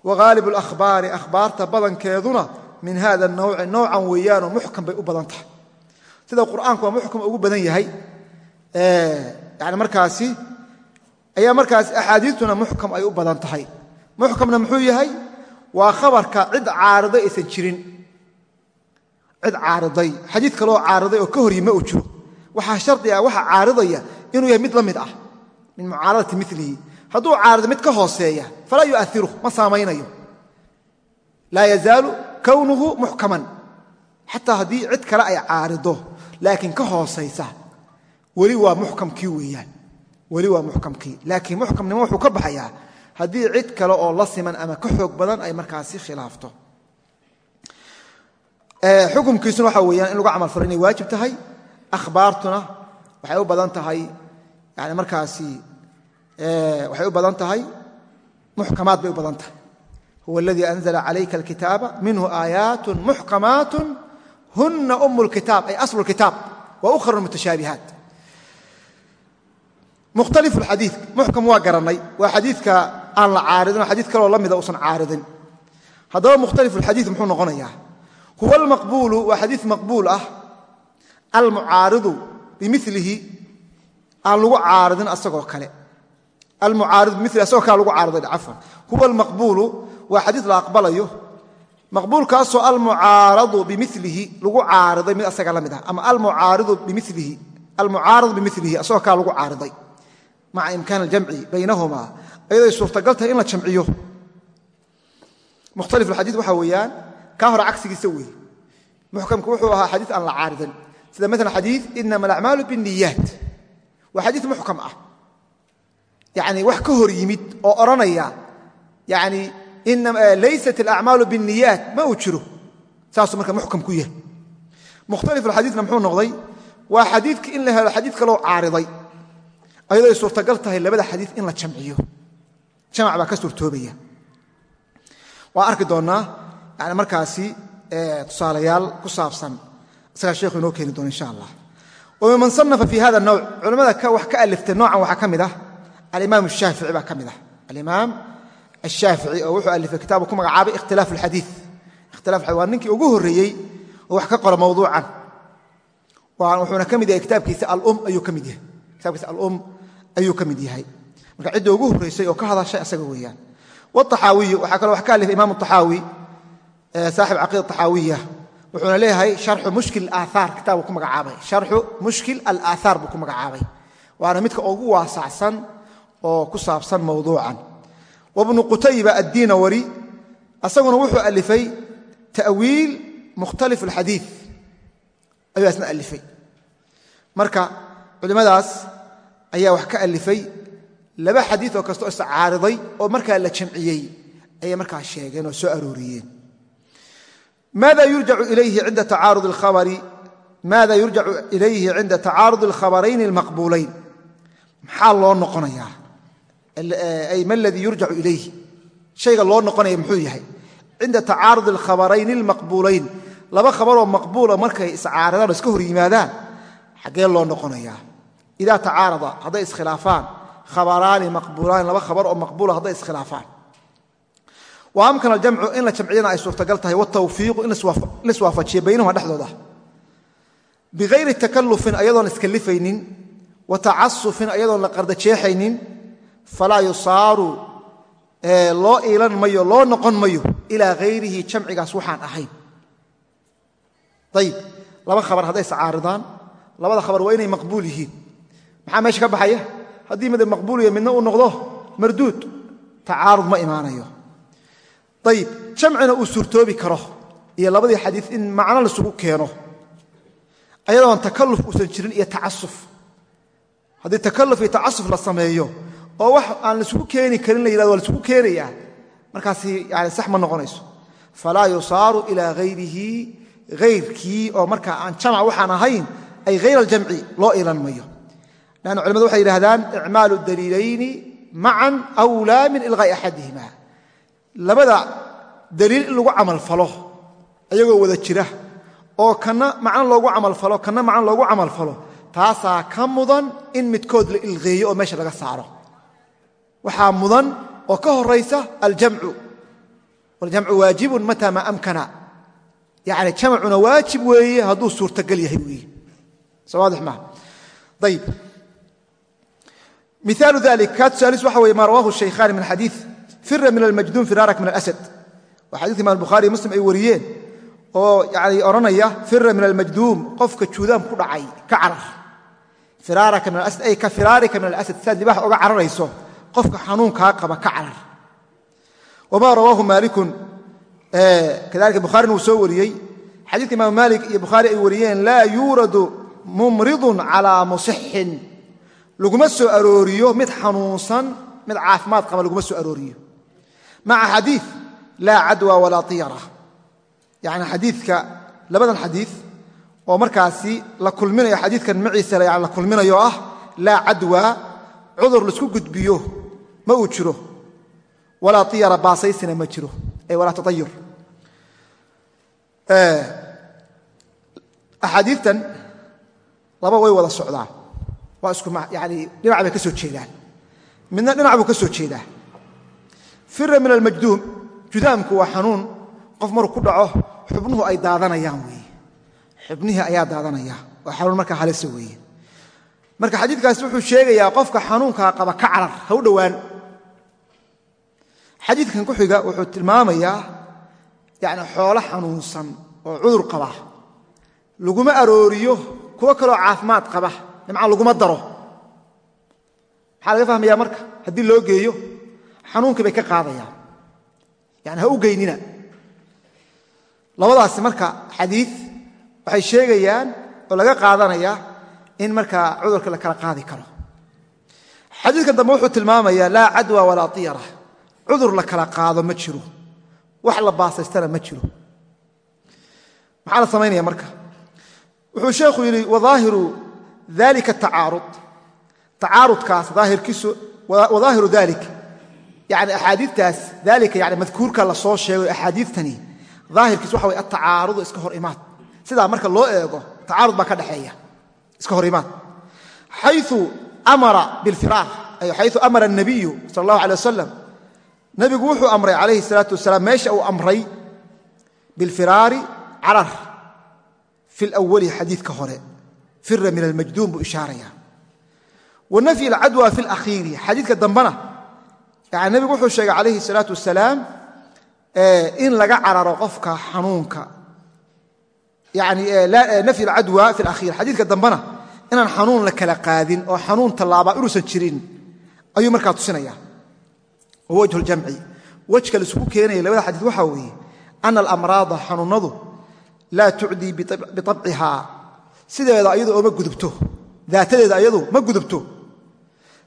Wa haalibu alahbaari akhbaarta badankeeduna min hada nawci noocan weeyaanoo muxkam bay u badan tahay sida qur'aanku waa muxkam ugu badan yahay. Yani markaasi ayaa markaasi axaadiistuna muxkam ay u badan tahay. Muxkamna muxuu yahay waa khabarka cid caariday aysan jirin. Cid caariday. Xadiid kaloo caariday oo ka hor yima uu jiro. Waxaa shardi ah waxa caaridaya inuu yahay mid la mid ah. Min mucaaradati milihi hadduu caarido mid ka hooseeya falaa yuairu ma saamaynayo laa yazaalu kownuhu muxkaman. Xataa haddii cid kale ay caarido laakiin ka hoosaysa weli waa muxkamkii weeyaan weli waa muxkamkii. Laakiin muxkamnimo wuxuu ka baxayaa haddii cid kale oo la siman ama ka xoog badan ay markaasi khilaafto. Xukumkiisuna waxa weeyaan in lagu camal falo inay waajib tahay akhbaartuna waxay u badan tahay yani markaasi waxay u badan tahay muxkamaad bay u badan tahay. Huwa aladii anzla calayka alkitaaba minhu aayaat muxkamaat huna um lkitaab ay aslu lkitaab wa ukhra mutashaabihaat mukhtalif xadii muxkam waa garannay waa xadiidka aan la caaridin oo xadiid kaloo la mida uusan caaridin haddaba mukhtalif xadii muxuu noqonayaa huwa almaqbuulu waa xadiid maqbuul ah almucaaridu bimilihi aan lagu caaridin asagoo kale almucaaridu bimili asagoo kale lagu caariday cafwan huwa almaqbuulu waa xadiid la aqbalayo maqbuulkaasoo almucaaradu bimilihi lagu caariday mid asaga la mid ah ama almucaaridu bimilihi almucaaradu bimilihi maca imkaan aljamci baynahumaa ayaday suurtagal tahay in la jamciyo. Mukhtalif alxadiid waxaa weeyaan kaa hore cagsigiisa weeye muxkamku wuxuu ahaa xadiid aan la caaridan. Sida maala xadiid inama alacmaalu biاniyaat waa xadiid muxkam ah. Yani wax ka hor yimid oo odhanaya yani laysat alacmaalu biاniyaat ma uu jiro. Saasuu marka muxkam ku yahay. Mukhtalif alxadiidna muxuu noqday waa xadiidka in la helo xadiid kaloo caariday ayadoo ay suurtagal tahay labada xadiid in la jamciyo. Jamac baa ka suurtoobaya. Waa arki doonnaa yani markaasi tusaalayaal ku saabsan isagaa sheekhu inoo keeni doona insha allah. Wmiman sanafa fi hada nawc culimmada wax ka aliftay noocan waxaa ka mid ah alimaam shaafici baa ka mid ah. Alimaam ashaafici oo wuxuu alifay kitaabu ku magacaabay ikhtilaaf alxadii ikhtilaf waa ninkii ugu horreeyey oo wax ka qora mawduucan. Wuxuuna ka mid yahay kitaabkiisa alum ayuu ka mid yahay. Kitaabkiisa alum ayuu ka mid yahay. Marka cidda ugu horeysay oo ka hadashay asaga weyaan aaaawiyu waxaa kaloo wax ka alif imaam aaawi saaxib caqiida axaawiya wuxuuna leeyahay haru mushkil aaaar kitaabuu ku magacaabay. Sharxu mushkil alaahaar buu ku magacaabay. Waana midka ugu waasaacsan oo ku saabsan mowduucan wabnu qutayba addiinawari asaguna wuxuu alifay tawiil mukhtalif alxadii ayuu asna alifay. Marka culimmadaas ayaa wax ka alifay. Laba xadiid oo kastoo iscaariday oo markaa la jamciyey ayay markaa sheegeen oo soo arooriyeen. Maada yurjacu ilayhi cinda tacaarud alkhabarayn almaqbuulayn? Maxaa loo noqonayaa? Ay ma ladii yurjacu ilayhi? Shayga loo noqonaya muxuu yahay? Cinda tacaarud alkhabarayn almaqbuulayn. Laba khabaroo maqbuula markay iscaaridaan oo iska hor yimaadaan xaggee loo noqonayaa idaa tacaarada hadday iskhilaafaan khabaraani maqbuulaani laba khabar oo maqbuula hadday iskhilaafaan wa amkana aljamcu in la jamciyana ay suurtagal tahay watawfiiqu in laiswaafajiyo baynahuma dhexdooda bikayri takallufin ayadoon iskalifaynin wa tacasufin ayadoon la qardajeexaynin falaa yusaaru loo iilan mayo loo noqon mayo ilaa hayrihi jamcigaas waxaan ahayn ayib laba khabar hadday iscaaridaan labada khabar waa inay maqbuul maxaa meesha ka baxaya? Haddii mid maqbuuliyo midna uu noqdo marduud tacaarud ma imaanayo. Ayib jamcina uu suurtoobi karo iyo labadii xadiid in macno laisugu keeno. Ayadoon takalluf uusan jirin iyo tacasuf. Haddii takalluf iyo tacasuf la sameeyo oo wax aan laisugu keeni karin la yidhahdo waa laisugu keenayaa markaasi yani sax ma noqonayso. Falaa yusaaru ilaa hayrihi hayrkii oo markaa aan jamac waxaan ahayn ay hayr aljamci loo ilan mayo lanna culimadu waxay yidhahdaan icmaalu daliilayni macan wlaa min ilqaa'i axadihima labada daliil in lagu camalfalo ayagoo wada jira oo kana macno loogu camalfalo kana macno loogu camalfalo taasaa ka mudan in midkood la ilqeeyo oo meesha laga saaro waxaa mudan oo ka horaysa aljamcu waljamcu waajibun mataa maa amkana yani jamcuna waajib weeye hadduu suurtagal yahay weeye sowaadix maaha ayib miaalu dalik kaa tusaalis waxa weye maa rawahu shaykhaani min xadiid fira min almajduum firaarak min alasad. Waa xadidka imam bukhari muslim ay wariyeen oo yani odhanaya fira min almajduum qofka juudaam ku dhacay ka carar. Firaaraka min alasad ay ka firaarika min alasad siaad libaxa oga cararayso qofka xanuunkaa qaba ka carar. Wma rawaahu maalikun kadalika bukhaarina uu soo wariyey. Xadiidka imaam maalik iyo bukhaari ay laguma soo arooriyo mid xanuunsan mid caafimaad qaba laguma soo arooriyo. Maca xadii laa cadwa walaa tiyara. Yani xadiidka labadan xadiid oo markaasi la kulminayo xadiidkan maciisa yani la kulminayo ah laa cadwa cudur la isku gudbiyo ma uu jiro. Walaa iyara baasaysina ma jiro. Walaa taayur axaadiitan laba way wada socdaan waa isku yani dhinac bay ka soo jeedaan. Midna dhinac buu ka soo jeedaa. Fira min almajduum judaamku waa xanuun. Qof maruu ku dhaco xubnuhu ay daadanayaan weeye. Xubnihii ayaa daadanaya. Waa xanuun markaa halisa weeye. Marka xadiidkaasi wuxuu sheegayaa qofka xanuunkaa qaba ka carar ha u dhowaan. Xadiidkan ku xiga wuxuu tilmaamayaa yacni xoolo xanuunsan oo cudur qaba. Laguma arooriyo kuwo kaloo caafimaad qaba nimcaan laguma daro. Maxaa laga fahmayaa marka? Haddii loo geeyo xanuunkii bay ka qaadayaan yani ha u geynina. Labadaasi marka xadiid waxay sheegayaan oo laga qaadanayaa in markaa cudurka la kala qaadi karo. Xadiidkan dambe wuxuu tilmaamayaa laa cadwa walaa tiyara. Cudur la kala qaado ma jiro. Wax la baasaystana ma jiro. Maxaa la samaynaya marka? Wuxuu sheekhu yidhi wadaahiru alika tacaarud. Tacaarudkaas aahirkiisu wadaahiru dalik yani axaadiitaas dalika yani madkuurka la soo sheegayo axaadiitani daahirkiis waxa way atacaarudu iska hor imaad. Sidaa marka loo eego tacaarud baa ka dhexeeya iska hor imaad. Xayu amara bilfiraaq xayu amara anabiyu sal allahu alay wasalam nabigu wuxuu amray calayhi salaatu wasalaam meesha uu amray bilfiraari carar fi lwali xadiidka hore fira min almajduum buu ishaaraya. Wa nafyi alcadwa fi alakhiiri xadiidka dambena yani nebigu wuxuu sheegay calayhi الsalaatu wasalaam in laga cararo qofka xanuunka. Yani nafyi alcadwa fi alakhiir xadiidka dambena inaan xanuun la kala qaadin oo xanuun tallaabaa inuusan jirin ayuu markaa tusinaya. Wa wajhu ljamci wejka laisugu keenaya labada xadiid waxaa weeye ana alamraada xanuunnadu laa sideeda ayadu oo ma gudubto. Daatadeeda ayadu ma gudubto.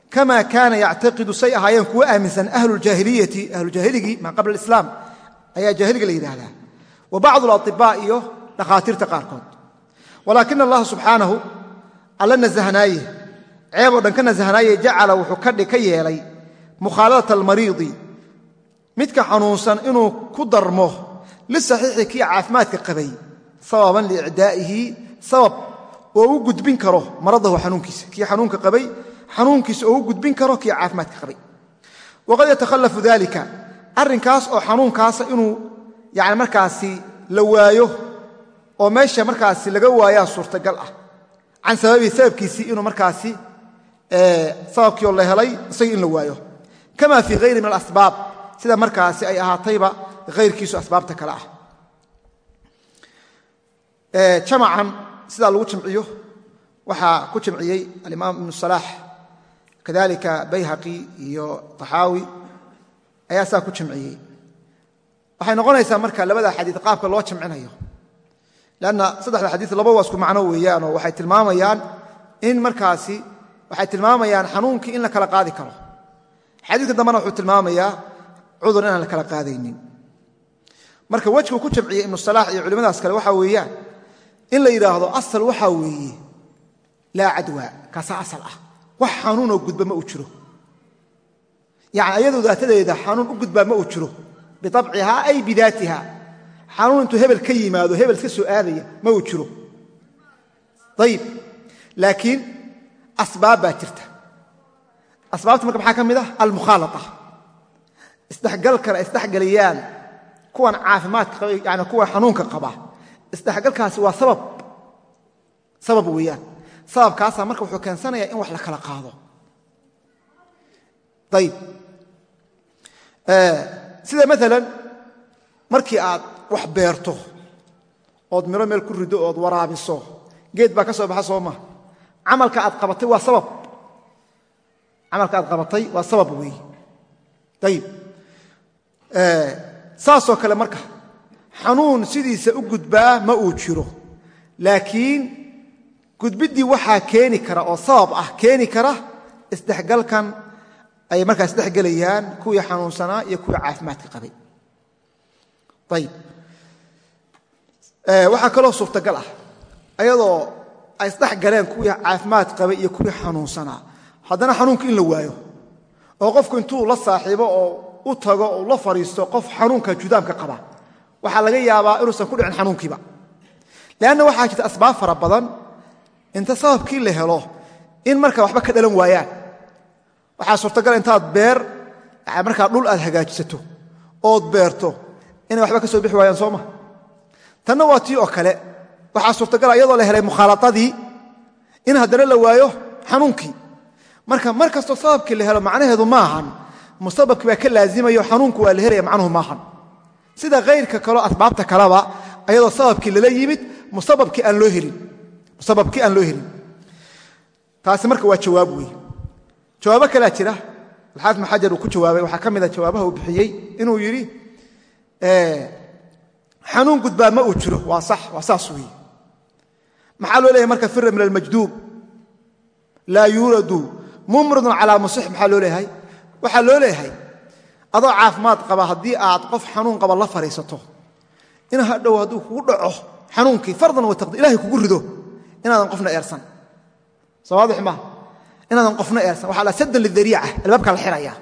Kama kaana yactaqidu say ahaayeen kuwa aaminsan ahlujaahiliyati ahlujaahiligi maa qabla alislaam ayaa jaahiliga la yidhaahdaa. Wa bacdu alaطibaa iyo dhakhaatiirta qaarkood. Walaakina allaha subxaanahu alla nasahnaaye ceeb oo dhan ka nasahnaaye jacala wuxuu ka yeelay mukhaaladata almariidi. Midka xanuunsan inuu ku darmo lisaxiixi kii caafimaadka qabay sababan liicdaa'ihi sabab oo u gudbin karo maradahu xanuunkiisa. Kii xanuunka qabay xanuunkiisa oo u gudbin karo kii caafimaadka qabay. Waqad yatakhalafu dalika arrinkaas oo xanuunkaasa inuu yani markaasi la waayo oo meesha markaasi laga waayaa suurtagal ah. Can sababii sababkiisii inuu markaasi sababkiioo la helay isagii in la waayo. Kama fii hayri min alasbaab. Sida markaasi ay ahaatayba hayrkiisu asbaabta kale ah. Jamacan sidaa lagu jamciyo waxaa ku jamciyey alimaam ibnu salaax kadalika bayhaqi iyo taxaawi ayaa saa ku jamciyey waxay noqonaysaa marka labada xadiid qaabka loo jamcinayo lanna saddexda xadiid laba waa isku macno weeyaanoo waxay tilmaamayaan in markaasi waxay tilmaamayaan xanuunkii in la kala qaadi karo. Xadiidka dambena wuxuu tilmaamayaa cudur inaan la kala qaadaynin. Marka wejkuu ku jamciyey ibnu salaax iyo culimmadaas kale waxaa weeyaan in la yidhaahdo asal waxaa weeye laa cadwa kaasaa asal ah. Wax xanuunoo gudba ma uu jiro. Yani ayadoo daatadeeda xanuun u gudbaa ma uu jiro. Biabcihaa ay bidaatiha xanuun intuu hebel ka yimaado hebel iska soo aadaya ma uu jiro. Ayib laakiin asbaab baa jirta. Asbaabta marka maxaa ka mid ah? Almukhaalaa isdhexgalkana isdhexgelayaan kuwan caafimaadka yani kuwa xanuunka qaba isdhexgalkaasi waa sabab. Sabab weeyaan. Sababkaasaa marka wuxuu keensanaya in wax la kala qaado. Ayib sida maalan markii aad wax beerto ood miro meel ku rido ood waraabiso geed baa ka soo baxa soo maa camalka aad qabatay waa sabab. Camalka aad qabatay waa sabab weeye ayib saasoo kale marka xanuun sidiisa u gudbaa ma uu jiro. Laakiin gudbiddii waxaa keeni kara oo sabab ah keeni kara isdhexgalkan ay markaa isdhexgelayaan kuwii xanuunsanaa iyo kuwii caafimaadka qabay. Ayib waxaa kaloo suurtagal ah ayadoo ay isdhex galeen kuwii caafimaad qabay iyo kuwii xanuunsanaa. Haddana xanuunka in la waayo oo qofku intuu la saaxiibo oo u tago oo la fadhiisto qof xanuunka judaamka qaba waxaa laga yaabaa inuusan ku dhicin xanuunkiiba. Leanna waxaa jirta asbaab fara badan. Inta sababkii la helo in marka waxba ka dhalan waayaan. Waxaa suurtagal intaad beer markaa dhul aad hagaajisato ood beerto inay waxba ka soo bixi waayaan sooma. Tanna waa tii oo kale. Waxaa suurtagala iyadoo la helay mukhaaladadii in haddana la waayo xanuunkii. Marka mar kastoo sababkii la helo macnaheedu maahan musababkii baa ka laazimayo xanuunku waa la helaya macnuhu maahan sida kayrka kaleo asbaabta kaleba ayadoo sababkii lala yimid musababkii aan loo helin. Taasi marka waa jawaab wey jawaabo kalea jira. Alxaafid ibn xajar uu ku jawaabay. Waxaa ka mida jawaabaha uu bixiyey inuu yidhi xanuun gudbaa ma uu jiro. Waa sax waa saas weeye maxaa loo leeyahay marka fira min almajduub? Laa yuuradu mumridun calaa musix maxaa loo leeyahay? Waxaa loo leeyahay adoo caafimaad qaba haddii aad qof xanuun qaba la fadhiisato in hadhow hadduu kugu dhaco xanuunkii fardan wa taqdi ilahay kugu rido inaadan qofna eersan. Soo waadix inaadan qofna eersan. Waxaa la saddan lidariica albaabkaa la xiraya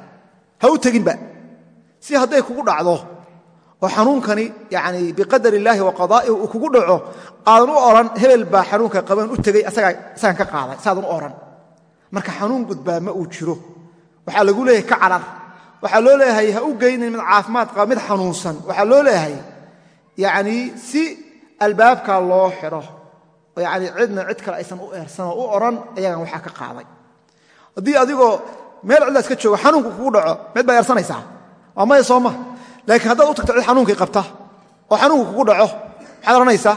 ha u teginba si hadday kugu dhacdo oo xanuunkani yani biqadar illaahi wa uu kugu dhaco aadan u odhan hebel baa xanuunka qaban u tegey isagaan ka qaaday saadan u odhan marka xanuun gudbaa ma uu jiro. Waxaa lagu leeyahay ka carar waxaa loo leeyahay ha u geynin mid caafimaad qaba mid xanuunsan. Waxaa loo leeyahay yani si albaabkaa loo xidho yani cidna cid kale aysan u eersanoo u odhan ayagan waxaa ka qaaday. Haddii adigoo meel cidlaas ka joogo xanuunku kugu dhaco mid baa eersanaysaa? Waa maya soo ma. Laakiin haddaad u tagto cid xanuunkii qabta oo xanuunku kugu dhaco maxaad odhanaysaa?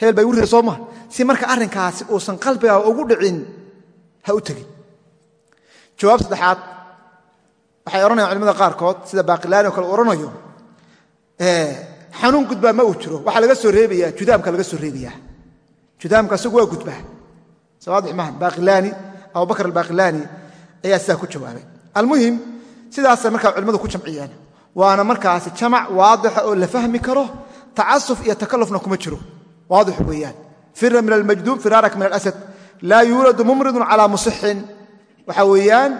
Hebel baa igu rida soo ma. Si marka arrinkaasi uusan qalbigaa ugu dhicin ha u tegin jawaab saddexaad waxay odhanayaan culimada qaarkood sida baaqilaani o kale u odhanayo xanuun gudbaa ma uu jiro. Waxaa laga soo reebaya judaamka laga soo reebaya judaamka isagu waa gudbaa sawaadix maha baaqilaani abubakr albaaqilaani ayaa sidaa ku jawaabay. Almuhim sidaasay markaa culimmadu ku jamciyeen waana markaasi jamac waadixa oo la fahmi karo tacasuf iyo takalufna kuma jiro. Waadix weeyaan. Fira min almajduum firaarak min alasad. Laa yuuladu mumridun calaa musixin. Waxa weeyaan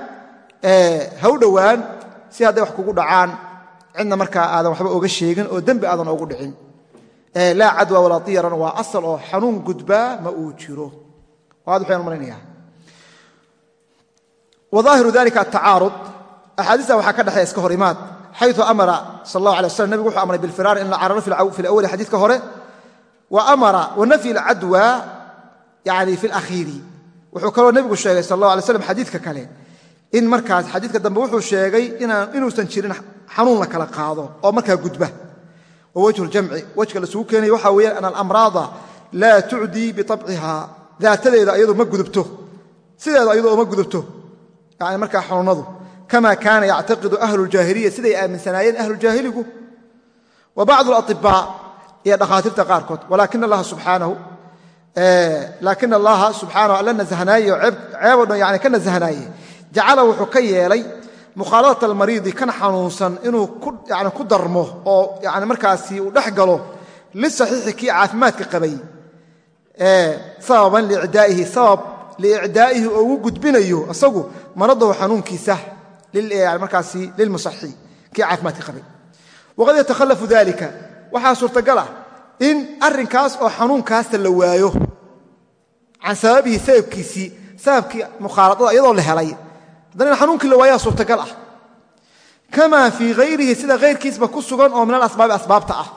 ha u dhowaan si hadday wax kugu dhacaan. Cidna markaa aadan waxba oga sheegin oo dembi aadan ogu dhicin. Laa cadwa walaa tiyaran waa asal oo xanuun gudbaa ma uu jiro. Waadix ayaan malaynayaa waaahiru dalika atacaarud axaadiista waxaa ka dhexeeya iska hor imaad. Xayu amara sal allah alay waslam nebigu wuxuu amray bilfiraar in la cararo fi lawali xadiidka hore. Wanafyi alcadwa yani fi alakhiiri wuxuu kaloo nebigu sheegay sal allah alay slam xadiidka kale in markaas xadiidka dambe wuxuu sheegay inuusan jirin xanuun la kala qaado oo markaa gudba. Wa wajhu ljamci wejka lasugu keenaya waxaa weeyaan ana alamraada laa tucdii biabciha daatadeeda ayadu ma gudubto. Sideeda ayadu oma gudubto. Yani markaa xanuunadu. Kama kaana yactaqidu ahlu ljaahiliya siday aaminsanaayeen ahlujaahiligu wa bacdu alaطibaa iyo dhakhaatiirta qaarkood. Walaakin allaha subxaanahu laakin allaha subxaanahu alla nasahnaaye oo ceebo dhan yani ka nasahnaaye jacala wuxuu ka yeelay mukhaaladat almariidi kan xanuunsan inuu ku darmo oo yani markaasi uu dhex galo lisaxiixi kii caafimaadka qabay sababan liicdaa'ihi sabab liicdaa'ihi oo ugu gudbinayo isagu maradahu xanuunkiisa markaasi lilmusaxi kii caafimaadka qabay. Waqad yatakhalafu dalika waxaa suurtagal ah in arrinkaas oo xanuunkaasta la waayo can sababihi sababkiisii sababkii mukhaaladada iyadoo la helay haddana in xanuunkii la waayaa suurtagal ah. Kamaa fii hayrihi sida hayrkiisba ku sugan oo min alasbaabi asbaabta ah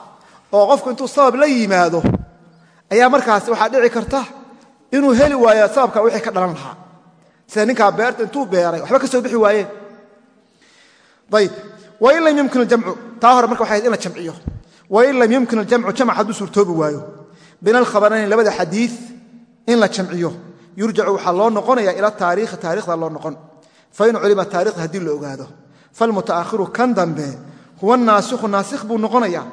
oo qofku intuu sabab la yimaado ayaa markaas waxaa dhici karta inuu heli waayo sababka wixii ka dhalan lahaa. Sida ninkaa beerta intuu beeray waxba ka soo bixi waayeen ayb wain lam yumkin aljamcu taa hore marka waxay in la jamciyo. Wain lam yumkin aljamcu jamc hadduu suurtoobi waayo. Bayna alkhabarayni labada xadiid in la jamciyo. Yurjacu waxaa loo noqonaya ila taariikhi taarikhda loo noqon fain culima taarikhda haddii la ogaado falmutaakhiru kan dambe huwa naasikhu naasikh buu noqonaya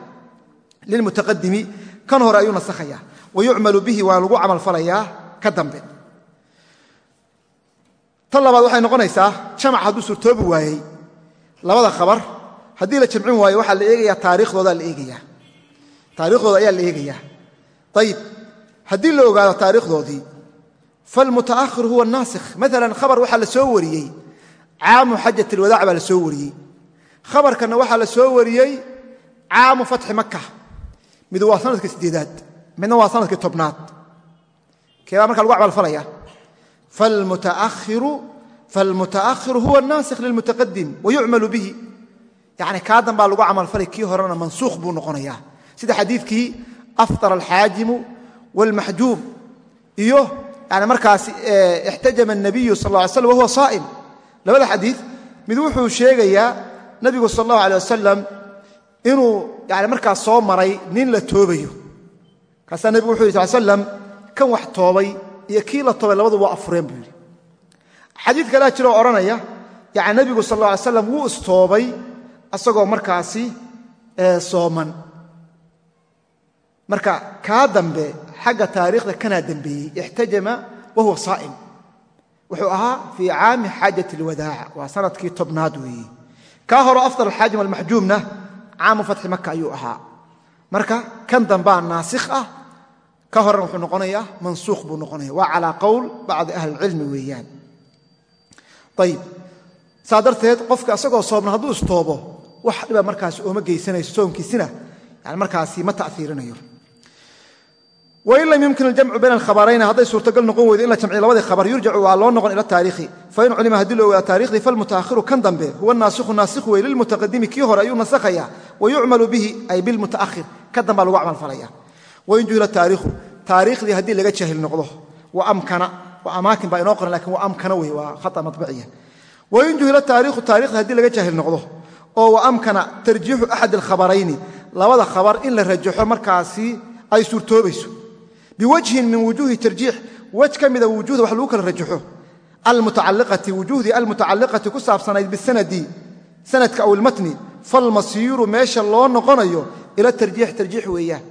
lilmutaqadimi kan hore ayuu nasakhaya wayucmalu bihi waa lagu camalfalayaa ka dambe tan labaad waxay noqonaysaa jamac hadduu suurtoobi waayey labada khabar haddii la jamcin waayo waxaa la eegaya taariikhdooda la eegaya taarikhdooda ayaa la eegayaa ayib haddii la ogaado taariikhdoodii falmutaakhir huwa naasikh maala soo wariyey caamu xajat alwadaac baa la soo wariyey khabarkanna waxaa la soo wariyey caamu fatxi maka mid waa sanadka sideedaad midna waa sanadkii tobnaad keebaa marka lagu camalfalaya falmutaakhiru huwa naasikh lilmutaqadim wayucmalu bihi yani kaa dan baa lagu camalfalay kii horena mansuukh buu noqonaya sida xadiidkii afطar alxaajimu wاlmaxjuum iyo yani markaas ixtajama الnabiyu sal ه alay slm wahuwa saa'im labada xadii mid wuxuu sheegayaa nabigu sal allahu alay wasalam inuu yani markaas soo maray nin la toobayo. Kaasaa nebigu wuxu yiri sal slam kan wax toobay iyo kii la toobay labadu waa afureen buu yidhi. Xadii kalaa jiroo odhanaya yani nebigu sal alla alay slam wuu istoobay asagoo markaasi sooman. Marka kaa dambe xagga taariikhda kanaa dembeeyey ixtajama wahuwa saa'im wuxuu ahaa fii caami xaajat alwadaac. Waa sannadkii tobnaad weeye kaa horo afdal alxaajim almaxjuumna caamu fatxi maka ayuu ahaa. Marka kan dambaa naasikh ah ka horena wuxuu noqonayaa mansuukh buu noqonaya waa calaa qowl bacdi ahli ilcilmi weeyaan. Ayib saa darteed qofka isagoo soobna hadduu istoobo wax dhiba markaasi ooma geysanayso soomkiisina yani markaasi ma ta'iirinayo wain lam yumkin aljamcu bayna alkhabarayni hadday suurtagal noqon weydo in la jamciyo labadii khabar yurjacu waa loo noqon ila taariikhi. Fain culima haddii la ogaada taariikhdii falmutaakhiru kan dambe huwa naasikhu naasikhu wey lilmutaqadimi kii hore ayuu nasakhaya. Wayucmalu bihi ay bilmutaakhir ka dambaa lagu camalfalaya wain juhila taariikhu taariikhdii haddii laga jaahil noqdo wa amkana wa amaakin baa inoo qoran laakiin wa amkana wey waa khata maطbiciya wain juhila taariikhu taarikhda haddii laga jaahil noqdo oo wa biwajhin min wujuuhi tarjiix wej ka mida wujuhda wax lagu kala rajaxo almutacaliqati wujuhdii almutacaliqati ku saabsanayd bisanadi sanadka aw ilmatni falmasiiru meesha loo noqonayo ila tarjiix tarjiix weeyaan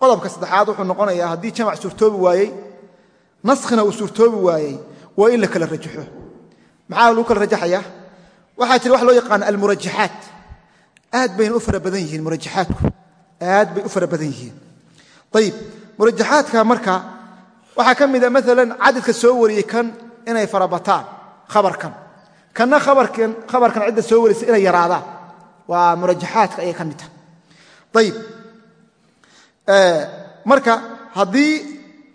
qodobka saddexaad wuxuu noqonayaa haddii jamac suurtoobi waayey naskhina uu suurtoobi waayey waa in la kala rajaxo maxaa lagu kala rajaxayaa waxaa jira wax loo yaqaana almurajaxaat aad bayna u fara badan yihiin murajaxaadku aad murajaxaadka marka waxaa ka mida maalan cadadka soo wariyey kan inay farabataan khabarkan. Kanna khabarkan cidda soo warisa inay yaraadaan. Waa murajaxaadka ayay ka mid tahay. Marka haddii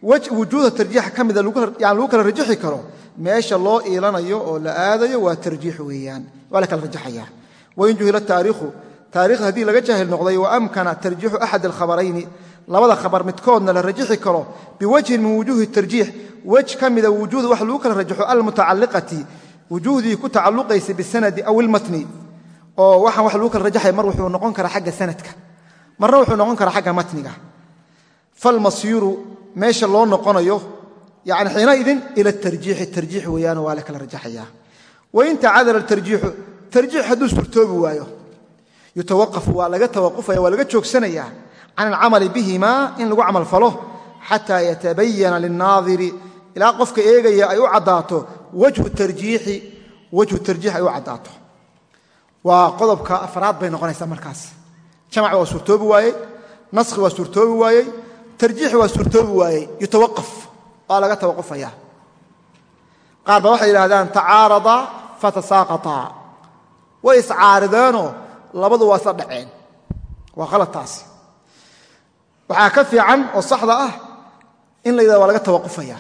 wujuuda tarjiixa ka mida lagu kala rajaxi karo meesha loo iilanayo oo la aadayo waa tarjiix weeyaan. Waa la kala rajaxaya wain juhila taariikhu taarikhda haddii laga jaahil noqday wa amkana tarjiixu axad alkhabarayni labada khabar midkoodna la rajixi karo biwajhin min wujuuhi tarjiix wej ka mida wujuuda wax lagu kala rajaxo almutacaliqati wujuuhdii ku tacalluqaysa bisanadi aw ilmatni oo waxaan wax lagu kala rajaxaya mar wuxuu noqon karaa xagga sanadka marna wuxuu noqon karaa xagga matniga. Falmasiiru meesha loo noqonayo yani xiinaidin ila tarjiixi tarjiix weeyaan waa la kala rajaxaya wain tacadara tarjiixu tarjiix hadduu surtoobi waayo yutawaqafu waa laga tawaqufaya waa laga joogsanaya can alcamali bihima in lagu camal falo xataa yatabayana lilnaadiri ilaa qofka eegaya ay u caddaato wajhu tarjiix ay u caddaato waa qodobka afraad bay noqonaysaa markaas jamac waa suurtoobi waayey naskhi waa suurtoobi waayey tarjiix waa suurtoobi waayey yutawaqaf waa laga tawaqufaya qaar ba waxay yidhahdaan tacaarada fatasaaqataa way iscaarideenoo labadu waa isla waa qalad waxaa ka fiican oo saxda ah in la yidhahdo waa laga tawaqufaya.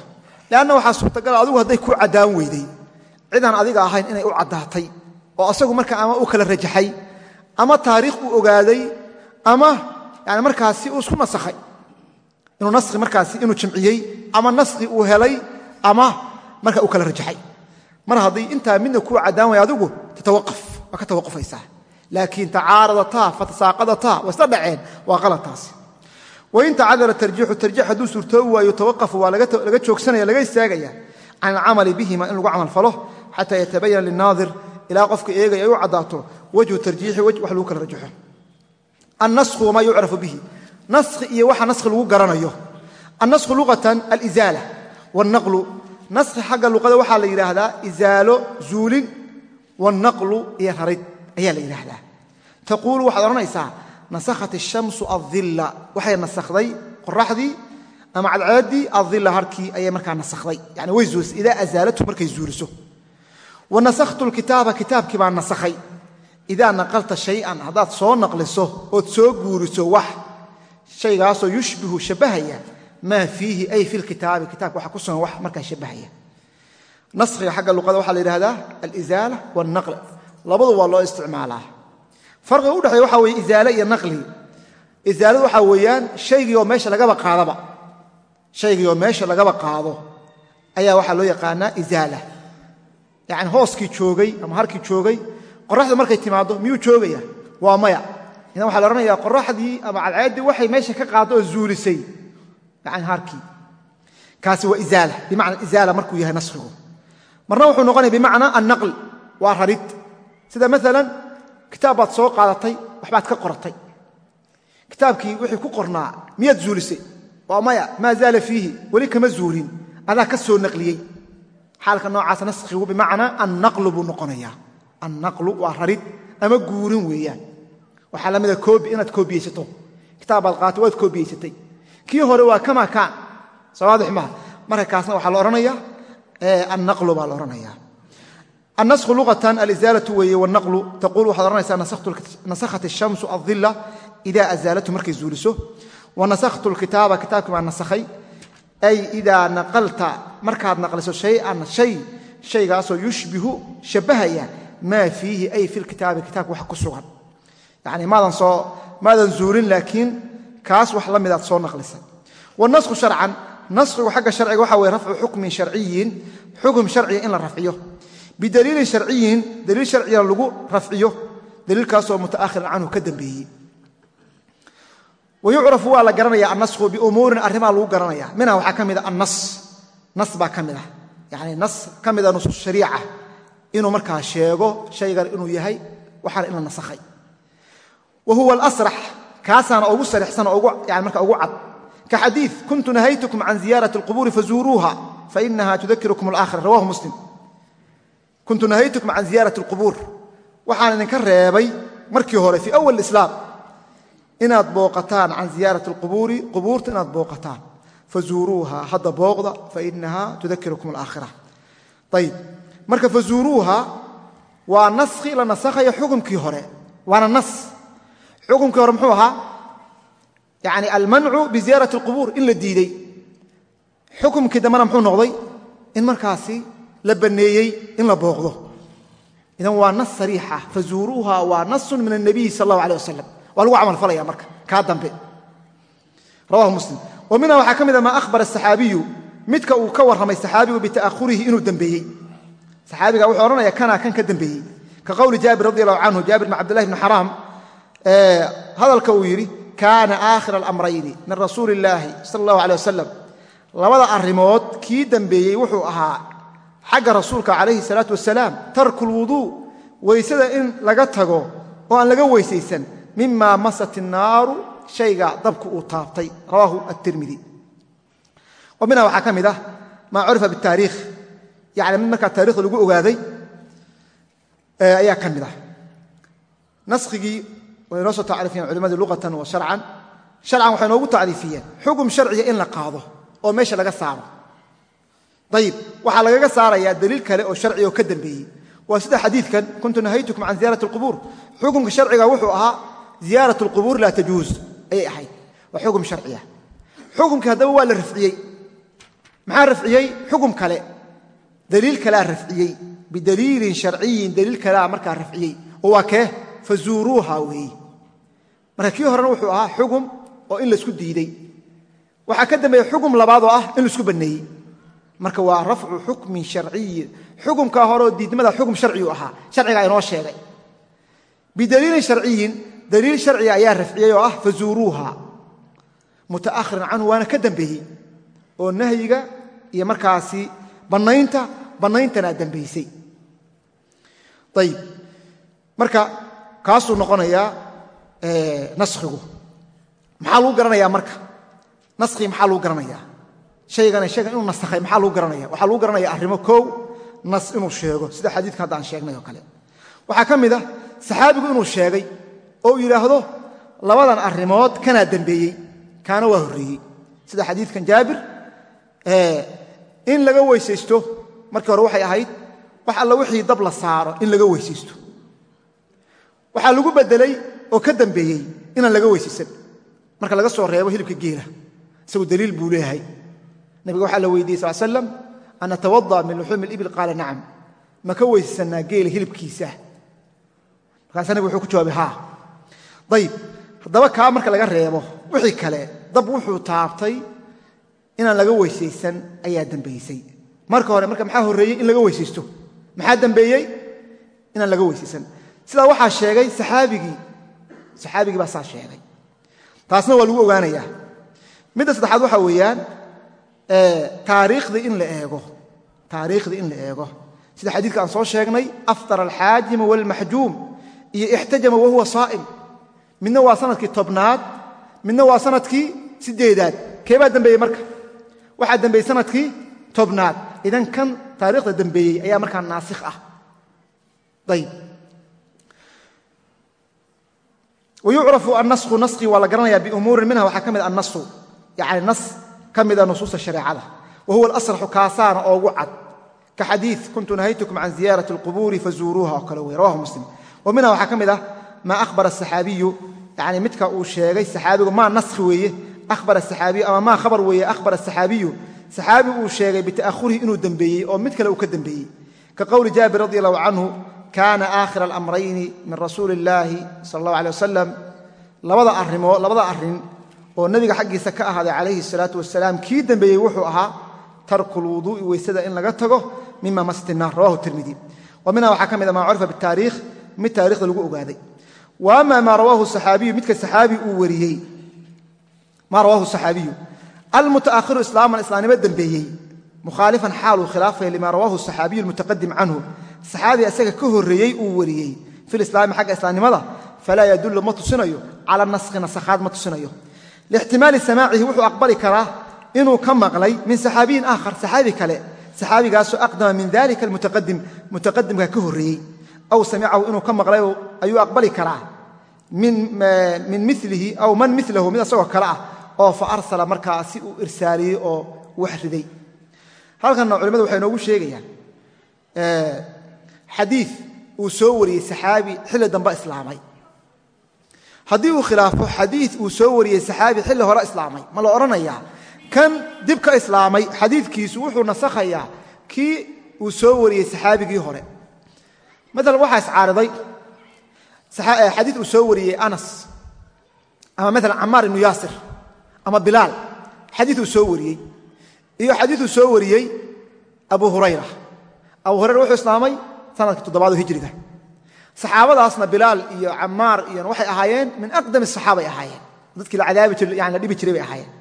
Leanna waxaa suurtagala adigu hadday ku caddaan weyday cidaan adiga ahayn inay u caddaatay oo asagu marka ama uu kala rajaxay ama taariikh uu ogaaday ama yani markaasi uu isku nasakhay. Inuu naskhi markaasi inuu jamciyey ama naskhi uu helay ama marka uu kala rajaxay. Mar haddii intaa midna kuu caddaan waya adigu tatawaqaf waa ka tawaqufaysaa. Laakiin tacaaradataa fatasaaqadataa isla dhaceen waa qalad taasi wain tacadara tarjiixu tarjiix hadduu suurtoobi waayo tawaqafu waa laga joogsanaya laga istaagaya can alcamali bihima in lagu camal falo xataa yatabayana linaadir ilaa qofka eegaya ay u caddaato wajhu tarjiixi wax lagu kala rajaxo. Annasku wamaa yucrafu bihi. Naskhi iyo waxa naskhi lagu garanayo. Annasku luqatan alizaala wاlnaqlu naskhi xagga luqada waxaa la yidhaahdaa izaalo zuulin wاlnaqlu iyo rarid nasakat ishamsu aila waxay nasakday qoraxdii ama cadceedii aila harkii ayay markaa nasakday yani way zuurisay idaa azaalatu markay zuuriso. Wa nasaktu lkitaaba kitaabkii baa nasakhay. Idaa naqalta shayan haddaad soo naqliso ood soo guuriso wax shaygaasoo yushbihu shabbahaya maa fiihi ay fi lkitaabi kitabka waxa ku sugan wax markaa shabbahaya naskhiga xagga luqada waxaa la yidhahdaa alizaala walnaql labadu waa loo isticmaalaa farqiga u dhexeeya waxaa weye izaale iyo naqli. Izaaladu waxaa weeyaan shaygii oo meesha lagaba qaadaba. Shaygii meesha lagaba qaado ayaa waxaa loo yaqaanaa izaala. Yacni hooskii joogay ama harkii joogay qoraxda markay timaaddo miyuu joogaya waa maya. Idan waxa la odhanaya qoraxdii ama cadceeddii waxay meesha ka qaado oo zuulisay. Yani haarkii kaasi waa izaala. Bimacna izaala markuu yahay naskhigu marna wuxuu noqonaya bimacnaa annaql. Waa rarid. Sida maalan kitaab baad soo qaadatay waxbaad ka qoratay. Kitaabkii wixii ku qornaa miyaad zuulisay? Waa maya maa zaala fiihi weli kama zuulin. Adaa ka soo naqliyey. Xaalka noocaas naskhigu bimacnaa annaqlu buu noqonayaa. Annaqlu waa rarid ama guurin weeyaan. Waxaa la mida koobi inaad koobiyeysato. Kitaab baad waad koobiyeysatay kii hore waa kamaa kaan. Sawaadix maha marka kaasna waxaa la odhanaya annaqlu baa la odhanaya النسخ لغة الإزالة وي والنقل تقول waxaad ohanaysaa نسخت الشمس الظلة إذا أزالته markay zuuliso ونسخت الكتاaبa kitaabkii baa nasakhay أي إذا نقلta markaad نaqliso شhayئa شhay شhaygaasoo يuشبiهu shabahaya maa فيihi أي في الkitaabi kitaabka wax ku sugan يعني maadan zuulin laakiin kaas wax la midaad soo naqlisay والنسخ شharcan naskhigu xagga sharciga waxa weye rafcu xukmin sharciyin xukm sharciya in la rafciyo bidaliilin sharciyin daliil sharciya lagu rafciyo daliilkaasoo mutaakhiran canhu ka dambeeyey. Wayucrafu waa la garanaya annasku biumuurin arrimaa lagu garanaya minha waxaa ka mida annas. Nas baa ka mid ah. Yani nas ka mida nusuus shariica inuu markaa sheego shaygan inuu yahay waxaana in la nasakhay. Wa huwa alasrax kaasaana ugu sarixsan yani marka ugu cad. Ka xadiid kuntu nahaytukum can ziyaarati alqubuuri fazuuruuha fainaha tudakirukum alaakhira. Rawahu muslim kuntu nahaytukum can ziyaarati alqubuur. Waxaan idinka reebay markii hore fii awal islaam inaad booqataan can ziyaarati alqubuuri qubuurta inaad booqataan. Fazuuruuha hadda booqda fainaha tudakirukum alaakhira ayib marka fazuuruuha waa naskhi la nasakhaya xukumkii hore. Waana nas. Xukumkii hore muxuu ahaa? Yani almancu biziyaarati alqubuur in la diidey. Xukumkii dambena muxuu noqday in markaasi la baneeyey in la booqdo. Idan waa nas sariixa fazuuruuha waa nasu min anabiyi sal allahu aleh wasalam waa lagu camalfalaya marka kaa dambe. Rawahu muslim. Wa minha waxaa ka mid a maa ahbara saxaabiyu midka uu ka warramay saxaabigu bita'ahurihi inuu dembeeyey saxaabiga wuxuu odhanaya kanaa kan ka dembeeyey ka qowli jaabir radi allahu canhu jaabir bn cabdillahi bni xaraam hadalka uu yidhi kaana aakhira alamrayni min rasuuli illaahi sala allahu aleh wasalam labada arrimood kii dembeeyey wuxuu ahaa xagga rasuulka calayhi salaatu wasalaam tarku lwuduu weysada in laga tago oo aan laga weysaysan mima masat innaaru shayga dabku uu taabtay rawaahu atirmidi wa minha waxaa ka mid ah maa curifa bitaariikh yani mid markaa taarikhda lagu ogaaday ayaa ka mid ah. Naskigii way noo soo tacriifiyeen culimadii luqatan wa sharcan. Sharcan waxay noogu tacriifiyeen. Xukum sharciya in la qaado oo meesha laga saaro ayib waxaa lagaga saarayaa daliil kale oo sharci oo ka dambeeyey. Waa sida xadiidkan kuntu nahaytukum can ziyaarat alqubuur xukumka sharciga wuxuu ahaa ziyaarat alqubuur laa tajuuz. Ayay ahayd. Waa xukum sharciya xukumkii haddaba waa la rafciyey maxaa rafciyey xukum kale. Daliil kalea rafciyey bidaliilin sharciyin daliil kalea markaa rafciyey oo waa kee? Fazuuruuha weeye marka kii horena wuxuu ahaa xugum oo in laysku diidey. Waxaa ka dambeeya xugum labaad oo ah in la isku banneeyey marka waa rafcu xukmin sharciyin xukumkaa horeoo diidmada xukum sharcigu ahaa. Sharcigaa inoo sheegay. Bidaliilin sharciyin daliil sharciga ayaa rafciyey oo ah fazuuruuha. Muta'ahiran canhu waana ka dambeeyey oo nahyiga iyo markaasi bannaynta bannayntanaa dambaysay ayib marka kaasuu noqonayaa naskhigu. Maxaa lagu garanayaa marka? Naskii maxaa lagu garanayaa shaygana shaygan inuu nasakhay maxaa lagu garanaya? Waxaa lagu garanaya arrimo kow nas inuu sheego. Sida xadiidkan hadda aan sheegnay oo kale. Waxaa ka mid ah saxaabigu inuu sheegay oo yidhaahdo labadan arrimood kanaa dembeeyey kaana waa horreeyey. Sida xadiidkan jaabir in laga weysaysto markii hore waxay ahayd wax alla wixii dab la saaro in laga weysaysto. Waxaa lagu bedelay oo ka dambeeyey inaan laga weysaysan. Marka laga soo reebo hilibka geela isagu daliil buu leeyahay nabiga waxaa la weydiiyey sal slam an atawada min luxuumi اlibil qaala nacam ma ka weysaysanaa geela hilibkiisa? Markaasa nabig wuxuu ku jawaabay haa. Ayib haddaba kaa marka laga reebo wixii kale dab wuxuu taabtay inaan laga weysaysan ayaa dambaysay marka hore marka maxaa horreeyey in laga weysaysto? Maxaa dambeeyey? Inaan laga weysaysan. Sidaa waxaa sheegay saxaabigii saxaabigii baa saa sheegay. Taasna waa lagu ogaanayaa. Midda saddexaad waxaa weeyaan taariikhdii in la eego. Sida xadiidka aan soo sheegnay aftar alxaajimu walmaxjuum iyo ixtajama wahuwa saa'im. Midna waa sannadkii tobnaad midna waa sannadkii sideedaad keebaa dembeeyey marka? Waxaa dembeeyey sannadkii tobnaad. Idan kan taariikhda dembeeyey ayaa markaa naasikh ah. Ayb wayucrafu annasku naskii waa la garanaya biumuurin minha. Waxaa ka mid nas ka mida nusuusta shareecada. Wa huwa alasraxu kaasaana oogu cad. Ka xadiid kuntu nahaytukum can ziyaarati alqubuuri fazuuruuha oo kale wey rawahu muslim. Wa minha waxaa ka mid ah maa ahbara asaxaabiyu yani midka uu sheegay saxaabigu maa naskhi weeye ahbara saxaabiyu ama maa khabar weeye ahbara asaxaabiyu saxaabi uu sheegay bita'ahurihi inuu dembeeyey oo mid kale uu ka dembeeyey ka qowli jaabir radi allahu canhu kaana aakhira alamrayni min rasuuli illaahi sala allahu alay wasalam labada arrimood labada arrin oo nebiga xaggiisa ka ahaaday calayhi salaatu wasalaam kii dembeeyey wuxuu ahaa tarku lwuduu'i weysada in laga tago mima masati naar rawahu tirmidi wa minha waxaa ka mid a maa curifa bitaariikh mid taarikhda lagu ogaaday. Wa ama maa rawaahu saxaabiyu midka saxaabi uu wariyey. Maa rawaahu saxaabiyu. Almutaakhiru islaaman islaamnimo dembeeyey mukhaalifan xaaluu khilaafaya lima rawaahu saxaabiyu almutaqadim canhu. Saxaabi isaga ka horreeyey uu wariyey. Filislaami xagga islaamnimada falaa yadullu ma tusinayo. Cala naskhi nasakhaad ma tusinayo lixtimaali samaacihi wuxuu aqbali karaa inuu ka maqlay min saxaabiyin aakhar saxaabi kale saxaabigaasoo aqdama min dalika almutaqadim mutaqadimka ka horreeyey aw samicahu inuu ka maqlay ayuu aqbali karaa min milihi aw man milahu mid asagoo kale ah oo fa arsala markaa si uu irsaaliyey oo wax riday halkanna culimadu waxay noogu sheegayaan xadiid uu soo wariyey saxaabi xilli dambe haddii uu khilaafo xadiid uu soo wariyey saxaabi xilli hore islaamay. Ma la odhanayaa kan dib ka islaamay xadiidkiisu wuxuu nasakhayaa kii uu soo wariyey saxaabigii hore. Maalan waxaa iscaariday xadiid uu soo wariyey anas ama maalan camaar ibnu yaasir ama bilaal. Xadiid uu soo wariyey. Iyo xadiid uu soo wariyey abu hurayra. Abu hurayra wuxuu islaamay sannadkii toddobaad oo hijriga saxaabadaasna bilaal iyo camaar iyo waxay ahaayeen min aqdam asaxaabay ahaayeen. Dadkii la dhibi jiray bay ahaayeen.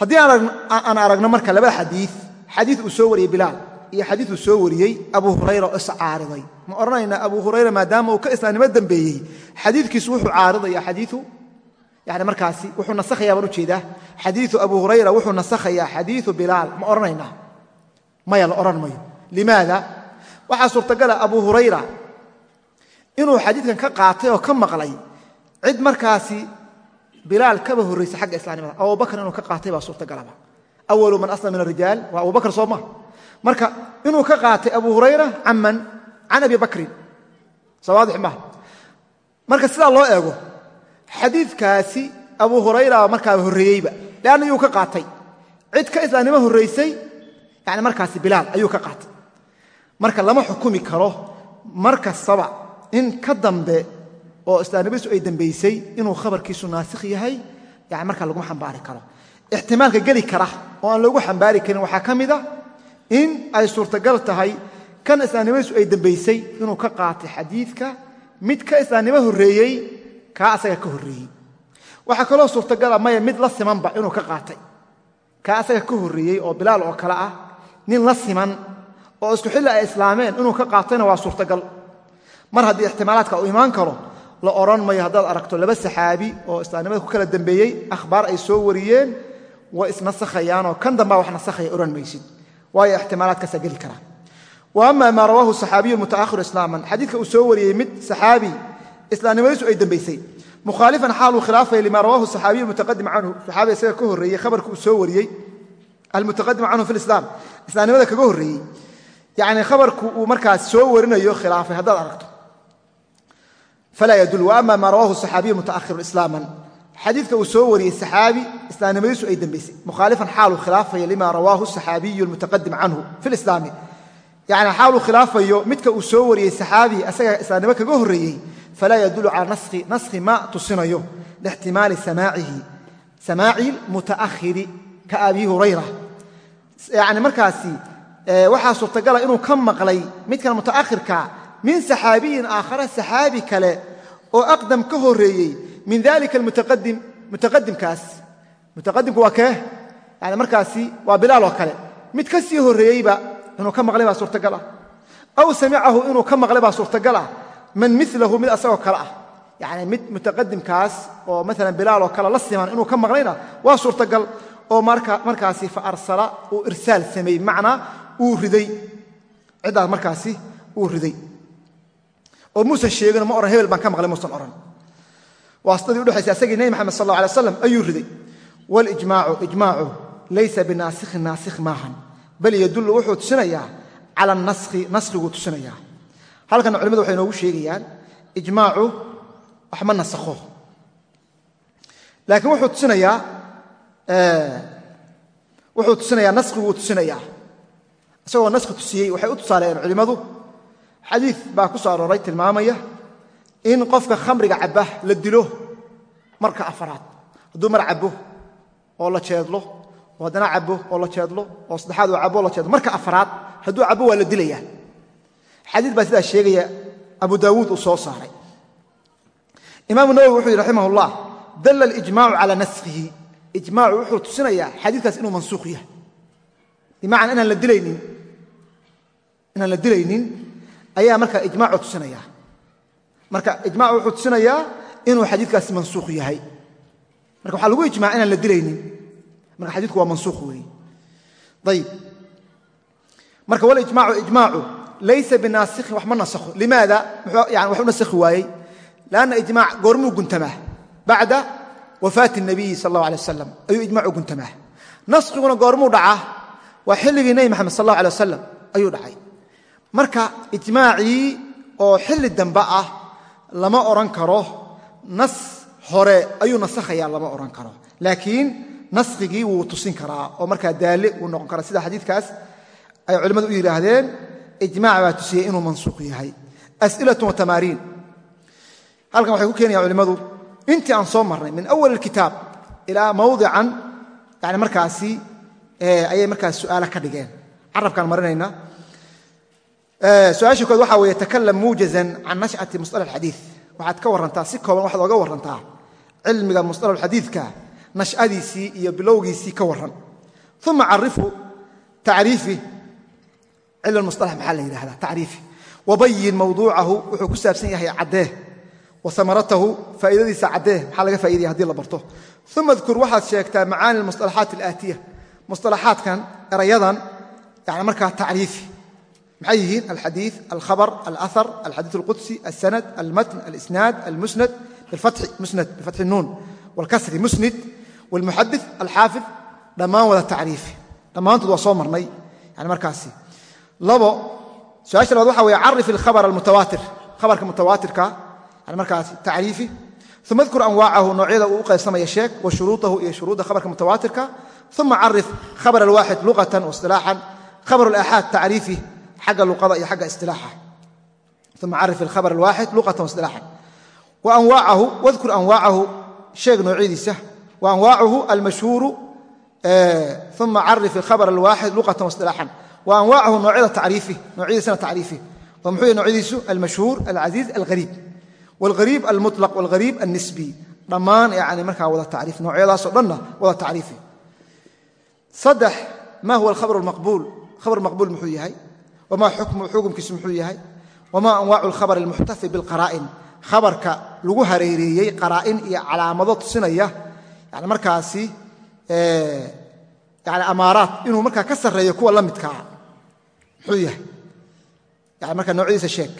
Haddii aan aragno marka labada xadiid xadiid uu soo wariyey bilaal iyo xadiid uu soo wariyey abu hurayra oo iscaariday ma odhanaynaa abu hurayra maadaama uu ka islaamnimo dembeeyey xadiidkiisu wuxuu caaridaya xadiiu yani markaasi wuxuu nasakhaya baan u jeedaa xadiiu abu hurayra wuxuu nasakhayaa xadiiu bilaal. Ma odhanaynaa maya la odhan mayo. Limaada? Waxaa suurtagala abu hurayra inuu xadiidkan ka qaatay oo ka maqlay cid markaasi bilaal kaba horraysay xagga islaamnimada. Abubakr inuu ka qaatay baa suurtagalaba. Awalu man aslama min arijaal waa abubakr soo maha marka inuu ka qaatay abu hurayra caman can abi bakrin soo waadix maha marka sidaa loo eego xadiidkaasi abu hurayra markaa horreeyeyba leanna yuu ka qaatay. Cid ka islaamnimo horraysay yani markaasi bilaal ayuu ka qaatay. Marka lama xukumi karo. Mar kastaba in ka dambe oo islaamnimadiisu ay dembaysay inuu khabarkiisu naasikh yahay yani markaa laguma xambaari karo. Ixtimaalka geli kara oo aan loogu xambaari karin waxaa ka mid a in ay suurtagal tahay kan islaamnimadiisu ay dembaysay inuu ka qaatay xadiidka mid ka islaamnimo horreeyey kaa asaga ka horreeyey. Waxaa kaloo suurtagala maya mid la simanba inuu ka qaatay. Kaa asaga ka horreeyey oo bilaal oo kale ah nin la siman oo isku xilli ay islaameen inuu ka qaatayna waa suurtagal mar haddii ixtimaalaadka uu imaan karo la odhan mayo haddaad aragto laba saxaabi oo islaamnimada ku kala dembeeyey akhbaar ay soo wariyeen way isnasakhayaanoo kan dambaa wax nasakhaya odhan maysid. Waayo ixtimaalaadkaasaa geli karaa. Wa maa rawaahu saxaabiyu mutaakhiru islaaman. Xadiidka uu soo wariyey mid saxaabi islaamnimadiisu ay dembaysay mukhaalifan xaaluu khilaafaya lima rawaahu saxaabiyu mutaqadim canhu. Saxaabi isaga ka horreeyey khabarka uu soo wariyey almutaqadim canhu fi lislaam islaamnimada kaga horreeyey. Yani khabarku uu markaas soo warinayo khilaafay haddaad aragto falaa yadul ama maa rawaahu saxaabiyu mutaakhiru islaaman xadiidka uu soo wariyey saxaabi islaamnimadiisu ay dembaysay mukhaalifan xaaluu khilaafaya lima rawaahu saxaabiyu almutaqadim canhu fi lislaami yani xaaluu khilaafayo midka uu soo wariyey saxaabi asaga islaamnimo kaga horreeyey falaa yadulu cala naskhi naskhi ma tusinayo lixtimaali samaacihi samaaci mutaakhiri ka abi hurayra yani markaasi waxaa suurtagala inuu ka maqlay midkan mutaakhirka min saxaabiyin aakhara saxaabi kale oo aqdam ka horeeyey min dalika almutaqadim mutaqadimkaas mutaqadimku waa kee? Yani markaasi waa bilaal oo kale. Mid ka sii horreeyeyba inuu ka maqlay baa suurtagal ah. Aw samicahu inuu ka maqlay baa suurtagal ah. Man milahu mid asagoo kale ah. Yani mid mutaqadimkaas oo maalan bilaal oo kale la siman inuu ka maqlayna waa suurtagal oo markaasi fa arsala uu irsaal sameeyey bimacnaa uu riday. Ciddaas markaasi uu riday oo muusan sheegino ma ohan hebel baan ka maqlay muusan ohan waasitadii udhexaysa asagii nebi maxamed sal alla alay aslam ayuu riday. Walijmaacu ijmaacu laysa binaasikhin naasikh maahan. Bal yadullu wuxuu tusinayaa cala naskhi naskiguu tusinayaa halkan culimadu waxay noogu sheegayaan ijmaacu wax ma nasakho. Laakiin wuxuu tusinayaa wuxuu tusinayaa naskiguu tusinayaa isagoo naskhi tusiyey waxay u tusaaleeyeen culimmadu xadiid baa ku soo arooray tilmaamaya in qofka khamriga cabba la dilo marka afaraad. Hadduu mar cabbo oo la jeedlo oo haddana cabbo oo la jeedlo oo saddexaad uu cabbo oo la jeedlo marka afaraad hadduu cabbo waa la dilayaa xadiid baa sidaa sheegaya abu daawuud uu soo saaray. Imaamu nawowi wuxuu yidhi raximah ullah dalla alijmaacu calaa naskhihi. Ijmaacu wuxuu tusinayaa xadiidkaas inuu mansuukh yahay. Bimacnaa inaan la dilaynin ayaa marka ijmacu tusinaya. Marka ijmacu wuxuu tusinayaa inuu xadiikaasi mansuuq yahay. Marka waxaa lagu ijmaca inaan la dilaynin. Marka xadiiku waa mansuuq weeye. Ayib marka walijmacu ijmacu laysa binaasikhin wax ma nasakho. Limaada? Yani wax nasakhi waayey. Lanna ijmac goormuu guntamaa bacda wafaati nabiyi sal allah alay wasalam ayuu ijmacu guntamaa naskiguna goormuu dhacaa. Waa xilligii nebi maxamed sal allah alay wasalam ayuu dhacay marka ijmaacii oo xilli dambe ah lama odhan karo nas hore ayuu nasakhaya lama odhan karo. Laakiin naskigii wuu tusin karaa oo markaa daale wuu noqon karaa. Sida xadiidkaas ay culimmadu u yidhaahdeen ijmac baa tusiyey inuu mansuuq yahay. As'ilatun wa tamaariin. Halkan waxay ku keenayaan culimmadu intii aan soo marnay min awal alkitaab ilaa mawdican yani markaasi ayay markaas su'aala ka dhigeen. Carabkaan marinayna su-aasha kood waxaa weeye takalam muujazan can nash'ati musطalax alxadiid waxaad ka warrantaa si kooban waxaad oga warrantaa cilmiga musطalax alxadiidka nash'adiisii iyo bilowgiisii ka warran uma carifu tacriifi cilm musطalax maxaa la yidhahdaa tacriifi wabayin mawduucahu wuxuu ku saabsan yahay caddee wa samaratahu faa'iidadiisa caddee maxaa laga fa'idaya hadii la barto uma dkur waxaad sheegtaa macaani almusطalaxaat alaatiya musطalaxaadkan erayadan yani markaa tacriifi maxay yihiin alxadii alkhabr alahar alxadii اlqudsi alsanad almatn alisnaad almusnad musnad bifatxi nuun wاlkasri musnid wاlmuxadi alxaafid dhammaan wada tacriifi dhammaantood waa soo marnay yani markaasi labo su-aasha labaad waxa weye carif alkhabr almutawaatir khabarka mutawaatirka yani markaasi tacriifi uma dkur anwaacahu noocyada uu u qaybsamaya sheeg wa shuruuطahu iyo shuruudda khabarka mutawaatirka uma carif khabr alwaaxid luqatan wasilaaxan khabr alaxaad tacriifi xagga luqada iyo agga isilaaxa uma carif ilkhabar alwaaxid luqatan wasilaaxan waanwaacahu wadkur anwaacahu sheeg noocidiisa waanwaacuhu almashhuuru uma carif ilkhabar alwaaxid luqatan wasilaaxan wa anwaacahu noocyada tacriifi noocyadiisana tacriifi oo muxuu yahy nocyadiisu almashhuur alcasiiz alghariib walghariib almutlaq walghariib alnisbi dhammaan yani markaa wada tacriif noocyadaasoo dhanna wada tacriifi saddex maa huwa alkhabar almaqbuul khabar maqbuul muxuu yahay wmaa xukmu xukumkiisu muxuu yahay wamaa anwaacu alkhabr almuxtafi bilqaraa'in khabarka lagu hareereeyey qaraa'in iyo calaamado tusinaya yani markaasi yani amaaraat inuu markaa ka sarreeyo kuwa la midkaa muxuu yahay yani markaa noocyadiisa sheeg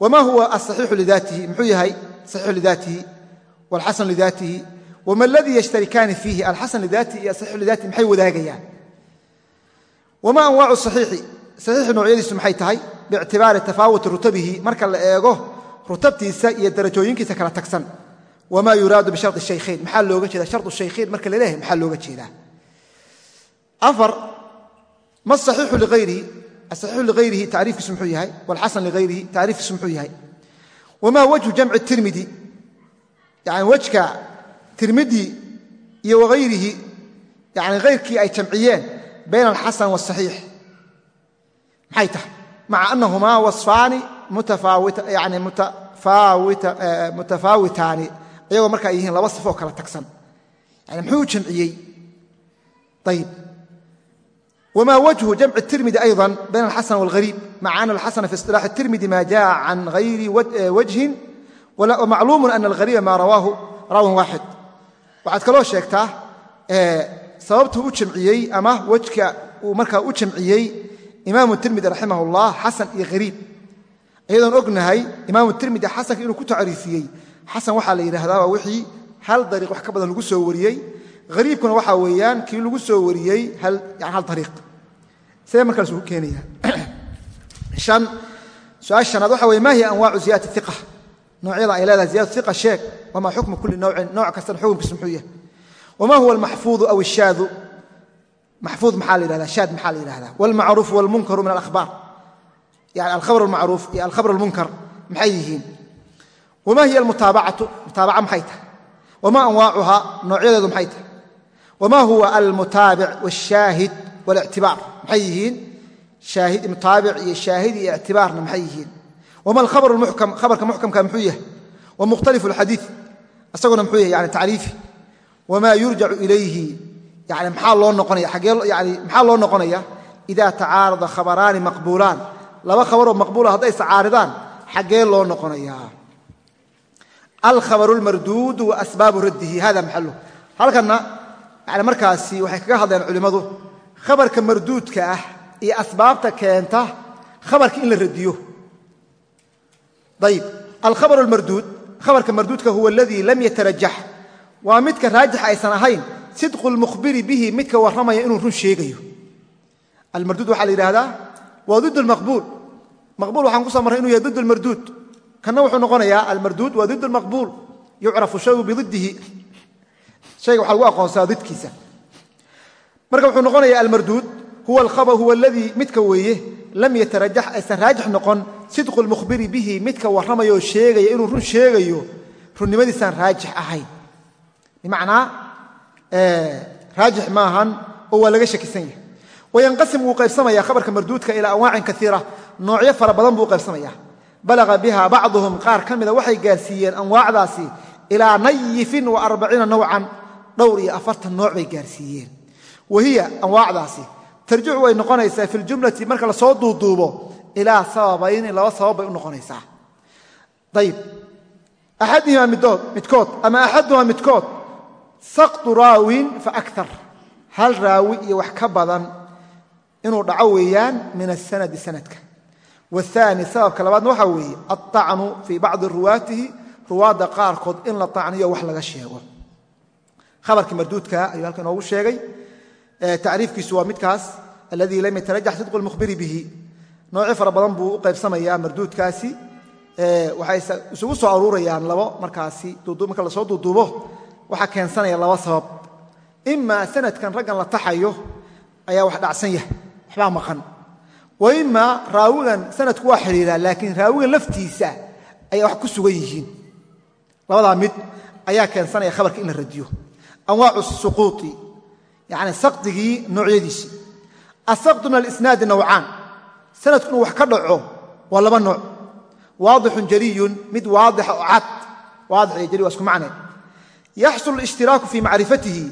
wamaa huwa asaxiixu lidaatihi muxuu yahay saxiixu lidaatihi walxasan lidaatihi wama aladii yashtarikaani fiihi alxasan lidaatihi iyo asaxiixu lidaatihi maxay wadaagayaan wama anwaacu saxiixi saxiixu noocyadiisu maxay tahay? Biictibaari tafaawuti rutabihi marka la eego rutabtiisa iyo darajooyinkiisa kala tagsan. Wamaa yuraadu bishari shaykhayn maxaa looga jeeda sharu shaykhayn marka la leeyahay maxaa looga jeedaa? Afar ma axiixu liayrihi asaxiixu ligayrihi tacriifkiisu muxuu yahay? Walxasan ligayrihi tacriifkiisu muxuu yahay? Wamaa wajhu jamci tirmidi? Yani wejka tirmidi iyo wagayrihi yani hayrkii ay jamciyeen bayna alxasan wasaxiix maxay tahay maca anahumaa wasfaani yani mutafaawitaani iyagoo marka ay yihiin laba sifo oo kala tagsan yani muxuu u jamciyey ayib wma wجه جمع التirmidي أيضا byn الxasن والغريب mع أن الxasن في اصطلاح التirmidي ma jaء عan غayri وجهi وmacluum أن الغريب ma rawaahu raaw waaxid waxaad kaloo sheegtaa sababtuu u jamciyey ama wejka uu markaa u jamciyey imaam tirmidi raximah اllah xasan iyo hariib iyadoon ognahay imaam tirmidi xasanka inuu ku tacriifiyey. Xasan waxaa la yidhahdaa waa wixii hal dariiq wax ka badan lagu soo wariyey. Hariibkuna waxaa weeyaan kii lagu soo wariyey hal dariiq. Sidee markaas ugu keenaya? Su'aaa waxa weye ma hiya anwaacu ziyadati iqa noocyada ay leedahay ziyadatu iqa sheeg. Wamaa xukmu kuli nowcin nooc kastana xukumkiisa muxuu yahay. Wamaa huwa almaxfuudu aw ishaadu maxfuud maxaa la yihahda shaad maxaa la yidhahdaa walmacruufu walmunkaru min alakhbaar yani alkhabr almacruuf iyo alkhabr almunkar maxay yihiin wama hiya almutaabacatu mutaabaca maxay tahay wama anwaacuha noocyadeedu maxay tahay wma huwa almutaabic wاshaahid wاlictibaar maxay yihiin mutaabic iyo shaahid iyo ictibaarna maxay yihiin wama alkhabr muxkam khabarka muxkamka muxuu yahay wamukhtalifu اlxadiiث isaguna muxuu yahay yani tacriifi wma yurjacu ilayhi yani maxaa loo noqonaya yani maxaa loo noqonaya ida tacaarada khabaraani maqbuulaan laba khabaroo maqbuula hadday iscaaridaan xaggee loo noqonaya alkhabr اlmarduud waasbaabu raddihi hada maxalu halkana yani markaasi waxay kaga hadleen culimmadu khabarka marduudka ah iyo asbaabta keenta khabarka in la radiyo ayib alkhabar almarduud khabarka marduudka huwa aladii lam yatarajax waa midka raajix aysan ahayn sidqu lmukhbiri bihi midka warramaya inuu run sheegayo. Almarduud waxaa la yidhahdaa waa dud lmaqbuul maqbuul waxaan ku soo marray inuu yahay dud lmarduud kanna wuxuu noqonayaa almarduud waa dud lmaqbuul yucrafu shayu bididihi hayga waxa lagu aqoonsadaa didkiisa. Marka wuxuu noqonaya almarduud huwa aladii midka weeye lam yatarajax aysan raajix noqon sidqu lmukhbiri bihi midka warramayoo sheegaya inuu run sheegayo runnimadiisaan raajix ahayn bimacnaa raajix maahan oo waa laga shakisan yahay. Wayanqasim wuu qaybsamaya khabarka marduudka ilaa anwaacin kaiira noocyo fara badan buu qaybsamaya. Balaga biha bacduhum qaar ka mida waxay gaarsiiyeen anwaacdaasi ilaa nayifin wa arbaciina nawcan. Dhowr iyo afartan nooc bay gaarsiiyeen. Wahiya anwaacdaasi tarjicu way noqonaysaa fi ljumlati marka la soo duuduubo ilaa sababayni laba sabab bay u noqonaysaa. Ayib axadihimaa midkood ama axadumaa midkood saktu raawin fa akar hal raawi iyo wax ka badan inuu dhaco weeyaan min asanadi sanadka. Waani sababka labaadna waxaa weeye aلطacnu fii bacdi ruwaatihi ruwaadda qaarkood in la tacniyo wax laga sheego. Khabarkii marduudka ayuu halka inoogu sheegay. Tacriifkiisu waa midkaas aladii lam yatarajax sidqu lmukhbiri bihi. Noocyo fara badan buu u qaybsamaya marduudkaasi. Waxay isugu soo aruurayaan labo markaasi waxaa keensanaya laba sabab. Imaa sanadkan raggan la taxayo ayaa wax dhacsan yahay waxbaa maqan. Wa imaa raawigan sanadku waa xidhiiraa laakiin raawigan laftiisa ayaa wax ku sugan yihiin. Labadaa mid ayaa keensanaya khabarka in la radiyo anwaacu suquuطi yani sakdigii noocyadiisi. Asaqdu min alisnaadi nawcaan. Sanadku inuu wax ka dhaco waa laba nooc. Waadixun jariyun mid waadixa oo cad. Waadix iyo jari waa isku macne yaxsulu alishtiraaku fii macrifatihi.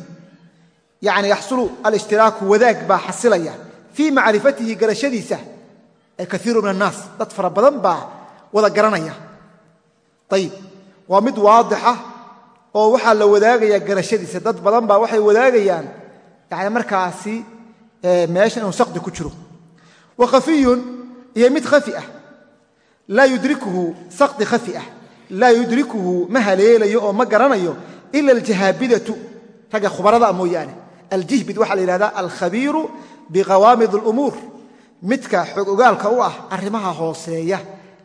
Yani yaxsulu alishtiraaku wadaag baa xasilaya. Fii macrifatihi garashadiisa ee kaiiru min annaas. Dad fara badan baa wada garanaya. Ayib waa mid waadixa oo waxaa la wadaagaya garashadiisa. Dad badan baa waxay wadaagayaan. Yani markaasi meesha inuu sakdi ku jiro. Wa khafiyun iyo mid khafi ah. Laa yudrikuhu sakdi khafi ah. Laa yudrikuhu ma haleelayo oo ma garanayo ila aljahaabidatu ragga khubarada mooyaane. Aljihbid waxaa la yidhahdaa alkhabiiru biqawaamid alumuur midka xog ogaalka u ah arrimaha hooseeya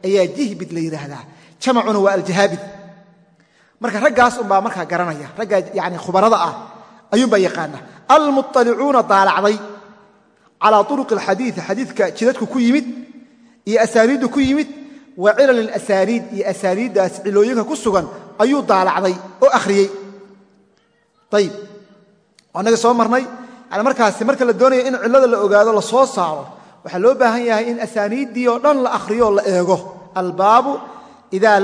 ayaa jihbid la yidhaahdaa. Jamacuna waa aljahaabid marka raggaas unbaa markaa garanaya ragga yani khubarada ah ayuunbaa yaqaana almuطalicuuna daalacday calaa uruqi alxadiii xadiidka jidadku ku yimid iyo asaaniiddu ku yimid wa cilal asaaniid iyo asaaniiddaas cilooyinka ku sugan ayuu daalacday oo akhriyey ayib annaga soo marnay yani markaasi marka la doonayo in cillada la ogaado la soo saaro waxaa loo baahan yahay in asaaniiddii oo dhan la akhriyo oo la eego albaabu ida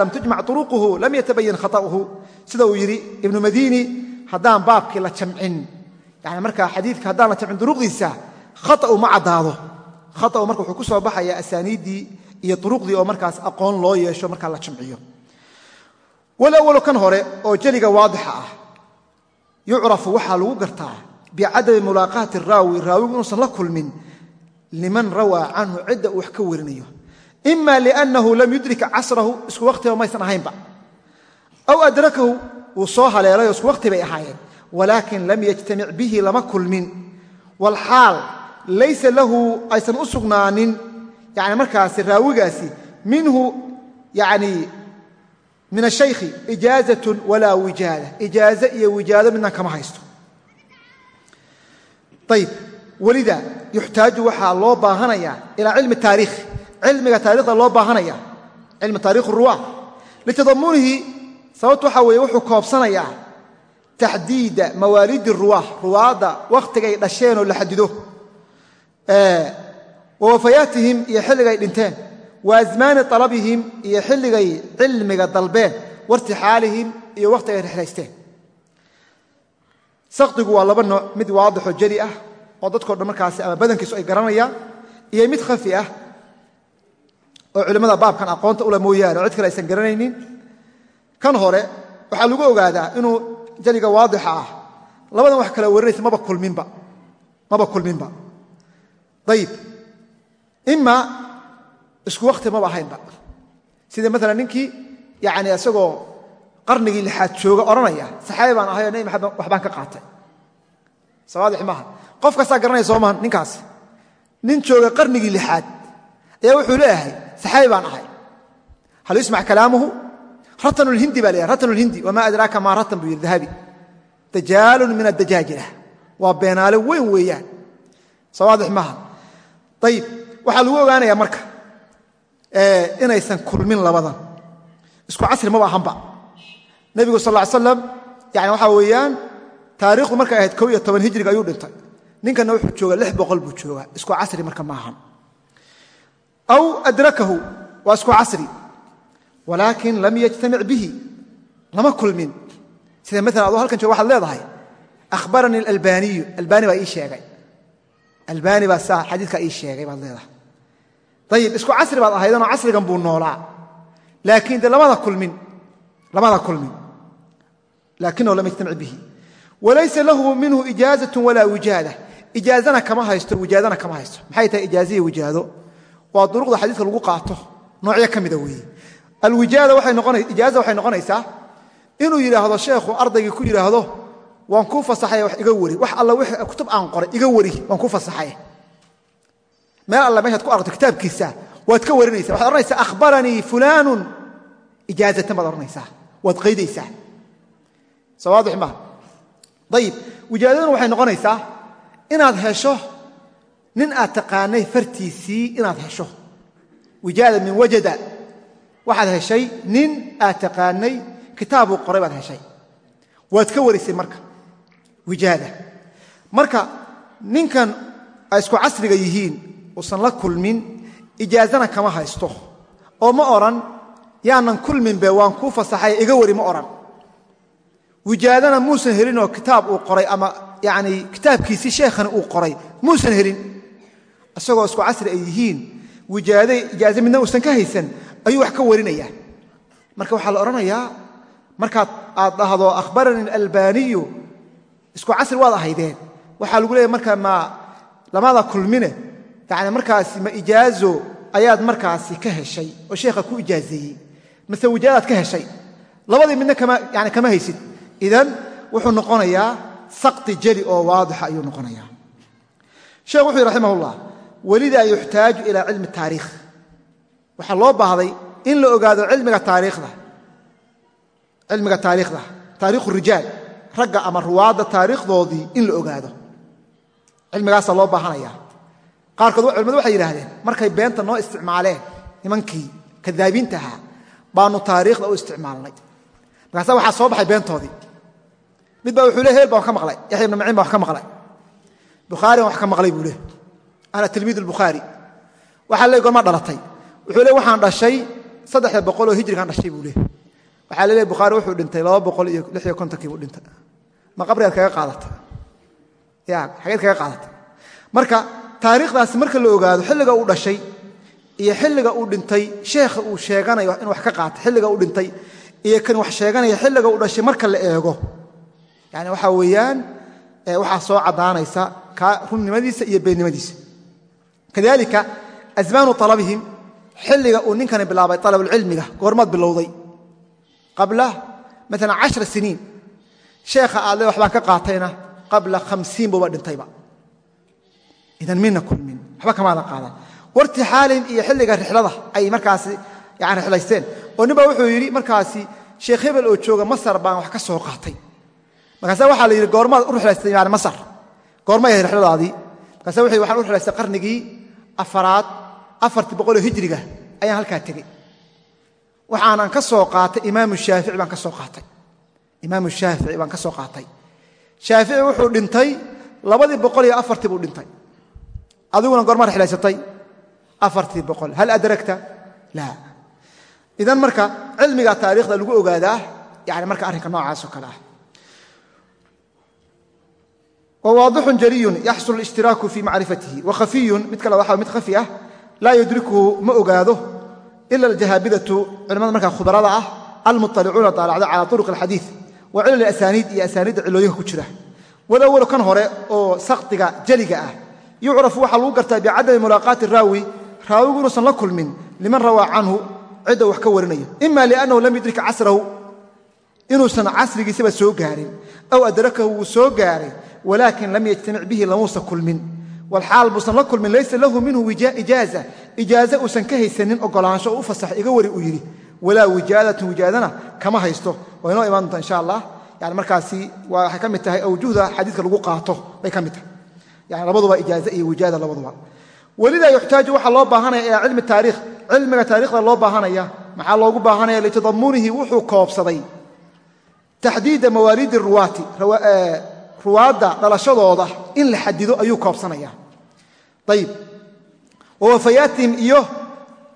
lam tujmac uruquhu lam yatabayan khaطa'uhu sida uu yidhi ibnu madini haddaan baabkii la jamcin yani markaa xadiidka haddaan la jamcin duruqdiisa khaطa'u ma caddaado khaطa'u marka wuxuu ku soo baxaya asaaniiddii iyo uruqdii oo markaas aqoon loo yeesho markaa la jamciyo walawalu kan hore oo jeliga waadixa ah yucrafu waxaa lagu gartaa bicadami mulaaqaati raawi raawigu inuusan la kulmin liman rawaa canhu cidda uu wax ka warinayo. Ima liannahu lam yudrik casrahu isku wakhtiba maysan ahaynba. Aw adrakahu wuu soo haleelayo isku wakhti bay ahaayeen walaakin lam yajtamic bihi lama kulmin. Walxaal laysa lahu aysan u sugnaanin. Yani markaasi raawigaasi minhu yani min ashaykhi ijaazatun walaa wijaada ijaaze iyo wijaado midna kama haysto. Ayib welida yuxtaaju waxaa loo baahanaya ilaa cilmi taariikh. Cilmiga taarikhda loo baahanaya cilmi taarikh ruwa. Litadamunihi sababtu waxaa weeye wuxuu koobsanayaa taxdiida mawaalidi ruwaah ruwaadda wakhtigay dhasheenoo la xadido wa wafayaatihim iyo xilligay dhinteen wa asmaani alabihim iyo xilligay cilmiga dalbeen wairtixaalihim iyo wakhtigay rexlaysteen sakdigu waa laba nooc mid waadixoo jeli ah oo dadkao dhan markaasi ama badankiisu ay garanayaan iyo mid khafi ah oo culimmada baabkan aqoonta ula mooyaane oo cid kale aysan garanaynin. Kan hore waxaa lagu ogaadaa inuu jeliga waadixa ah. Labadan wax kala warinaysa maba kulminba isku wakhti maba ahaynba sida maalan ninkii yani isagoo qarnigii lixaad jooga odhanaya saxaabi baan ahay oo nebi maxamed waxbaan ka qaatay. Sawaadix maaha qof kastaa garanaya soo ninkaasi nin jooga qarnigii lixaad ayaa wuxuu leeyahay saxaabi baan ahay. Hal yusmac kalaamuhu? Ratan lhindi ba la ratan lhindi wamaa adraaka maa ratan buu yidhi dahabi. Dajaalun min adajaajila waa beenaale weyn weeyaan. Sawaadix maaha ayib waxaa lagu ogaanaya marka inaysan kulmin labadan. Isku casri maba ahanba nebigu sal ly slam yani waxaa weeyaan taariikhdu markay ahayd ko iyo toban hijriga ayuu dhintay. Ninkana wuxuu jooga lix boqol buu joogaa. Isku casri marka ma aw adrakahu waa isku casri. Walaakin lam yajtamic bihi lama kulmin. Sida maala adoo halkan jooga waxaad leedahay ahbaranii alalbaniyu albani baa ii sheegay. Albani baa saa xadiidkaa ii sheegay baad leedahay ayib isku casri baad ahaydanoo casrigan buu noolaa. Laakiin de lamada kulmin lamada kulmin. Laakinahu lam yajtamic bihi. Walaysa lahu minhu ijaazatu walaa wijaada. Ijaazana kama haysto wijaadana kama haysto. Maxay tahay ijaaziya wijaado? Waa duruqda xadiiska lagu qaato. Noocyo ka mida weeye. Alwijaaza waxay noqonaysaa inuu yidhaahdo sheekhu ardaygii ku yidhaahdo waan kuu fasaxaya wax iga wari. Wax alla kutub aan qoray iga wari waan kuu fasaxaya meel alla meeshaad ku aragto kitaabkiisa waad ka warinaysa waxad odhanaysaa akhbaranii fulaanun ijaazatan baad odhanaysaa. Waad qaydaysaa. Soo waadix maaha ayib wijaadaduna waxay noqonaysaa inaad hesho nin aad taqaanay fartiisii inaad hesho. Wijaada min wajada. Waxaad heshay nin aad taqaanay kitaabuu qoray baad heshay. Waad ka warisay marka. Wijaada. Marka ninkan ay isku casriga uusan la kulmin ijaazana kama haysto. Oo ma odhan yaanan kulminbe waan kuu fasaxay iga wari ma odhan wijaadana muusan helinoo kitaab uu qoray ama yani kitaabkiisii sheekhani uu qoray muusan helin. Isagoo isku casri ay yihiin wijaada ijaaze midna uusan ka haysan ayuu wax ka warinaya marka waxaa la odhanayaa markaad aad dhahdo akhbaranii albaniyu isku casri waad ahaydeen. Waxaa lagu leeyahy marka ma lamada kulmine yani markaasi ma ijaazo ayaad markaasi ka heshay oo sheekha ku ijaazeeyey mase wijaadaad ka heshay. Labadii midna yani kama haysid. Idan wuxuu noqonayaa sakti jeli oo waadixa ayuu noqonayaa. Sheekh wuxuu yhi raximah ullah welidaa yuxtaaju ilaa cilmi taariikh. Waxaa loo baahday in la ogaado cilmiga taariikhda. Taarikhu rijaal ragga ama ruwaadda taariikhdoodii in la ogaado. Cilmigaasaa loo baahanaya qaarkood culimadu waxay yidhaahdeen markay beenta noo isticmaaleen nimankii kadaabiinta ahaa baanu taariikhda u isticmaalnay. Markaasa waxaa soo baxay beentoodii mid baa wuxuu le heel baan ka maqlay yaxya ibnu maciin baan wax ka maqlay. Bukhaari baan wax ka maqlay buu leh ana tilmiid albukhaari. Waxaa le gormaa dhalatay. Wuxuu le waxaan dhashay saddexda boqol oo hijrigan dhashay buu leeyahy waxaa leeyahy bukhaari wuxuu dhintay laba boqol iyo lix iyo kontonkii buu dhintay. Ma qabrigaad kaga qaadata? Ya xageed kaga qaadata. Marka taariikhdaasi marka la ogaado xilliga uu dhashay iyo xilliga uu dhintay sheekha uu sheeganayo in wax ka qaata xilliga uu dhintay iyo kan wax sheeganaya xilliga uu dhashay marka la eego. Yani waxaa weeyaan waxaa soo caddaanaysa ka runnimadiisa iyo beennimadiisa kadalika asmaanu alabihim xilliga uu ninkani bilaabay alabulcilmiga goormaad bilowday. Qabla maala cashra siniin sheekha aadle waxbaan ka qaatayna qabla hamsiin buuba dhintayba idan mina kulmin. Waxba kamaadan qaadan. Warti xaalin iyo xilliga rixlada ay markaasi yani rixlaysteen. Oo nin baa wuxuu yidhi markaasi sheekh hebel oo jooga masar baan wax ka soo qaatay. Markaasa waxaa la yidhi goormaad u rixlaystay yani masar? Goormay ahayd rixladaadii. Markaasa wuxuu waxaan u rixlaystay qarnigii afaraad afartii boqoloo hijriga ayaan halkaa tegey. Waxaanan ka soo qaatay imaamu shaafici baan ka soo qaatay. Imaamu shaafici baan ka soo qaatay. Shaafici wuxuu dhintay labadii boqol iyo afartii buu dhintay adiguna goorma rixlaysatay afartii boqol. Hal adragta laa idan marka cilmiga taariikhda lagu ogaadaa yani marka arrinka noocaas oo kale ah. Wawaadixun jariyun yaxsul ishtiraaku fii macrifatihi. Wakhafiyun mid kale waxa mid khafi ah laa yudrikuhu ma ogaado ila aljahaabidatu culimada markaa khubarada ah almuطalicuuna daalacda cala turuq alxadiid. Wa cilal asaaniid iyo asaaniidda cilooyinka ku jira yucrafu waxaa lagu gartaa bicadami mulaaqaati raawi raawigu inuusan la kulmin liman rawaa canhu cidda wax ka warinaya. Ima liannahu lam yudrik casrahu inuusan casrigiisaba soo gaarin aw adrakahu wuu soo gaaray walaakin lam yajtamic bihi lamuusan kulmin. Walxaal buusan la kulmin laysa lahu minhu ijaaza. Ijaaze uusan ka haysanin ogolaansho u fasax iga wari uu yidhi. Walaa wijaadatun wijaadana kama haysto. Waa inoo imaan doonta insha allah. Yani markaasi waxay ka mid tahay awjuhda xadiidka lagu qaato labaduba ijaaze iyo wijaada labaduba welidaa yuxtaaju waxaa loo baahanaya ilaa cilmi taariikh cilmiga taarikhda loo baahanaya maxaa loogu baahanaya litadamunihi wuxuu koobsaday taxdiida mawaaliidi ruwaati ruwaadda dhalashadooda in la xadido ayuu koobsanaya. Ayib wawafayaatihim iyo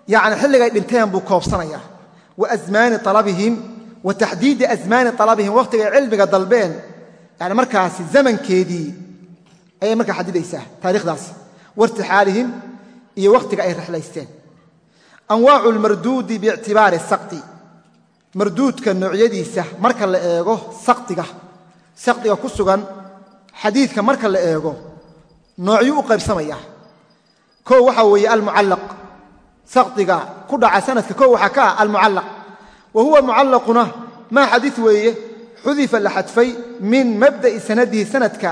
yani xilligay dhinteen buu koobsanaya. Wa asmaani alabihim wa taxdiidi asmaani alabihim wakhtigay cilmiga dalbeen yani markaasi zamankeedii ayay markaa xadidaysaa taarikhdaasi wairtixaalihim iyo wakhtiga ay rexlaysteen. Anwaacu lmarduudi biictibaari sakti marduudka noocyadiisa marka la eego saktiga sakdiga ku sugan xadiidka marka la eego noocyuu u qaybsamaya. Kow waxaa weeye almucallaq. Sakdiga ku dhaca sanadka kow waxaa ka ah almucallaq. Wa huwa mucallaquna maa xadiid weeye xudifa la xadfay min mabda'i sanadihi sanadka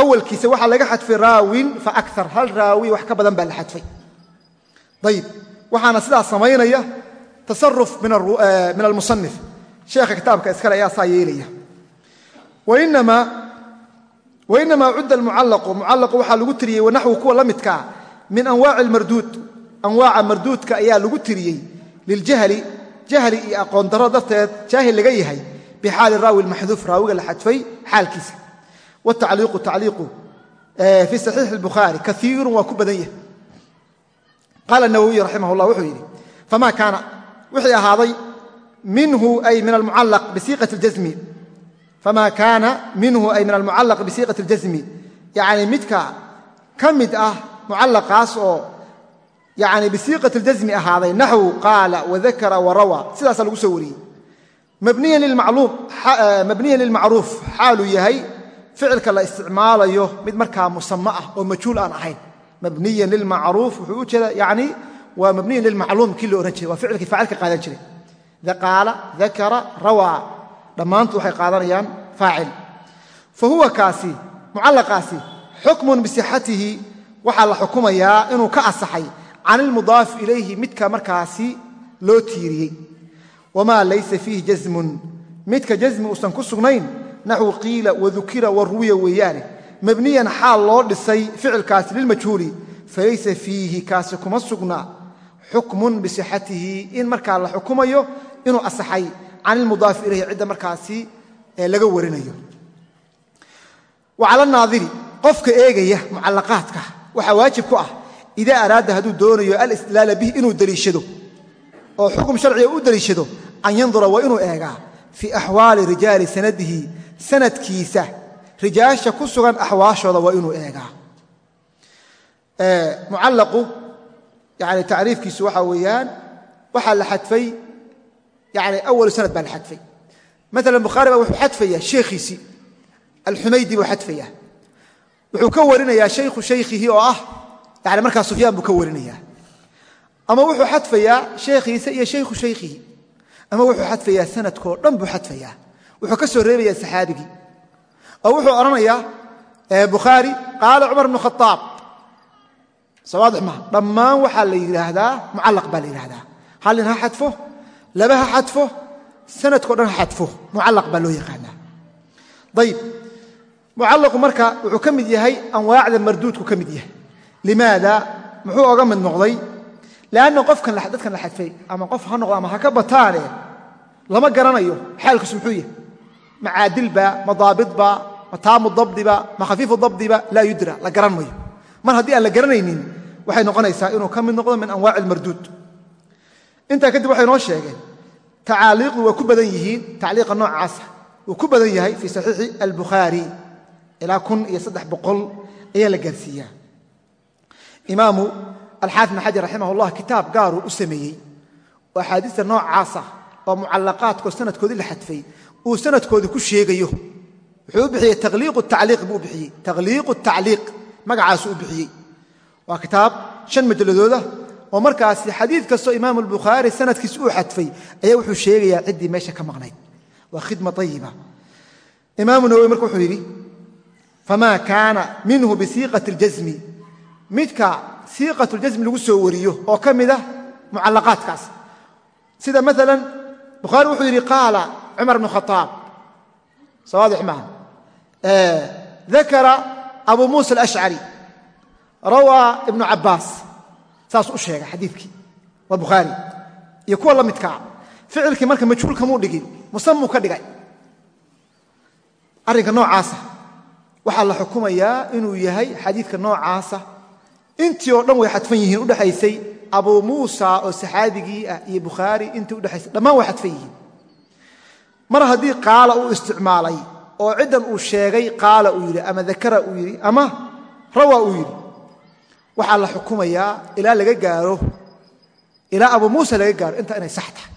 awalkiisa waxaa laga xadfay raawin fa akar hal raawi wax ka badan baa la xadfay. Ayib waxaana sidaas samaynaya tasaruf min almusanif sheekha kitaabka iskale ayaa saa yeelaya. Wainamaa cudda almucallaqu mucallaqu waxaa lagu tiriyey wanaxwu kuwa la midkaa min anwaaci almarduud anwaaca marduudka ayaa lagu tiriyey liljahli jahli iyo aqoon darro darteed jaahil laga yahay bixaali raawi lmaxduuf raawiga la xadfay xaalkiisa wtacliiqu tacliiqu fii saxiixi اlbukhaari kaiirun waa ku badan yahay qaala nawowiy raximah اllah wuxuu yidhi fama kaana wixii ahaaday minhu ay min almucallaq bisiiqati اljasmi fama kaana minhu ay min almucallaq bisiiqati اljasmi yacni midka ka mid ah mucallaqaas oo yani bisiiqati اljasmi ahaaday naxwu qaala wadakara warawa sidaasaa lagu soo wariyey mabniyan lilmacruuf xaaluu yahay ficilka la isticmaalayo mid markaa musama ah oo majhuul aan ahayn. Mabniyan lilmacruuf wuxuu u jeeda yani waa mabniyan lilmacluum kii lo ohan jiray waa ficilkii faacilka qaadan jiray. Qaala dakara rawaa dhammaantu waxay qaadanayaan faacil. Fa huwa kaasi mucallaqaasi xukmun bisixatihi waxaa la xukumayaa inuu ka asaxay can ilmudaafi ilayhi midka markaasi loo tiiriyey. Wamaa laysa fiihi jasmun midka jasmi uusan ku sugnayn naxwu qiila wadukira waruwiya weeyaane. Mabniyan xaal loo dhisay ficilkaasi lilmajhuuli falaysa fiihi kaasi kuma sugna. Xukmun bisixatihi in markaa la xukumayo inuu asaxay. Can ilmudaafi ilayhi cidda markaasi laga warinayo. Wa cala naadiri qofka eegaya mucallaqaadka waxaa waajib ku ah idaa araada hadduu doonayo alistidlaala bihi inuu deliishado oo xukum sharciga u daliishado an yandura waa inuu eegaa fii axwaali rijaali sanadihi sanadkiisa rijaasha ku sugan axwaashooda waa inuu eegaa. Mucallaqu yani tacriifkiisu waxaa weeyaan waxaa la xadfay yani awalu sanad baa la xadfay. Maala bukhaari baa wuxuu xadfayaa sheekhiisii alxumaydi buu xadfayaa. Wuxuu ka warinayaa shaykhu shaykhihi oo ah yani markaa sufyaan buu ka warinayaa. Ama wuxuu xadfayaa sheekhiisa iyo shaykhu shaykhihi ama wuxuu xadfayaa sanadkoo dhan buu xadfayaa wuxuu ka soo reebayaa saxaabigii. Oo wuxuu odhanayaa bukhaari qaala cumar bnu khaaab sawaadix maha dhammaan waxaa la yidhaahdaa mucallaq baa la yidhahdaa hal nin ha xadfo laba ha xadfo sanadkao dhan ha xadfo mucallaq baa loo yaqaanaa. Ayib mucallaqu marka wuxuu ka mid yahay anwaacda marduudku ka mid yahay. Limaada muxuu oga mid noqday lanna qofkan dadkan la xadfay ama qof ha noqdo ama ha ka bataane lama garanayo xaalkiisu muxuu yahay ma caadilba ma daabitba ma taamu dabdiba ma khafiifu dabdiba laa yudra la garan mayo mar haddii aan la garanaynin waxay noqonaysaa inuu ka mid noqdo min anwaaci almarduud intaa kadib waxay noo sheegeen tacaaliiqdu waa ku badan yihiin tacliiqa noocaasa wuu ku badan yahay fii saxiixi albukhaari ilaa kun iyo saddex boqol ayaa la gaarsiiyaa. Imaamu alxaafid bn xajar raximah ullah kitaab gaaruu u sameeyey oo axaadiista noocaasa oo mucallaqaadkoo sanadkoodii la xadfay uu sanadkoodii ku sheegayo. Wuxuu bixiyey taliiqu tacliiq buu bixiyey. Takhliiqu tacliiq. Magacaasuu u bixiyey. Waa kitaab shan majaladooda oo markaasi xadiid kastoo imaamu albukhaari sanadkiis uu xadfay ayaa wuxuu sheegayaa ciddii meesha ka maqnayd. Waa khidma ayiba imaamu nawowi marka wuxuu yidhi famaa kaana minhu bisiiqati اljasmi midka siiqat ljasmi lagu soo wariyo oo ka mida mucallaqaadkaas. Sida maala bukhaari wuxuu yidhi qaala cumar bnu khaaab sawaadix maaha. Dakara abu muusa alashcari rawaa ibnu cabbaas. Saasuu u sheegay xadiidkii. Waa bukhaari. Iyo kuwa la midkaa ficilkii marka majhuul kamuu dhigin musamuu ka dhigay. Arrinka noocaasa. Waxaa la xukumayaa inuu yahay xadiidka noocaasa. Intii oo dhan way xadfan yihiin udhexaysay abu muusa oo saxaabigii ah iyo bukhaari intii udhexaysay dhammaan way xadfan yihiin mar haddii qaala uu isticmaalay oo ciddan uu sheegay qaala uu yidhi ama dakara uu yidhi ama rawa uu yidhi waxaa la xukumayaa ilaa laga gaaro ilaa abu muusa laga gaaro intaa inay sax tahay.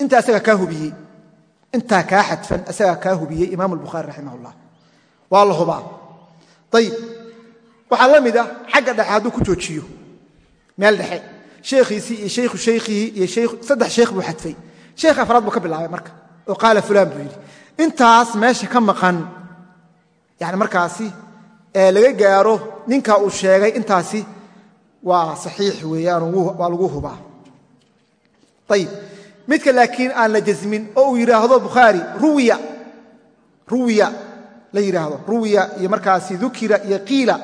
Intaa asagaa kaa hubiyey. Intaa kaa xadfan asagaa kaa hubiyey imaamu albukhaari raximah ullah waa la hubaa. Ayib waxaa la mid ah xagga dhexe hadduu ku joojiyo. Meel dhexe. Sheekhiisii iyo shaykhu shaykhihi iyo saddex sheekh buu xadfay. Sheekh afraad buu ka bilaabay marka oo qaala fulaan buu yidhi intaas meesha ka maqan yani markaasi laga gaaro ninka uu sheegay intaasi waa saxiix weeyaan waa lagu hubaa. Ayib midka laakiin aan la jasmin oo uu yidhaahdo bukhaari ruwiya ruwiya la yidhaahdo ruwiya iyo markaasi dukira iyo qiila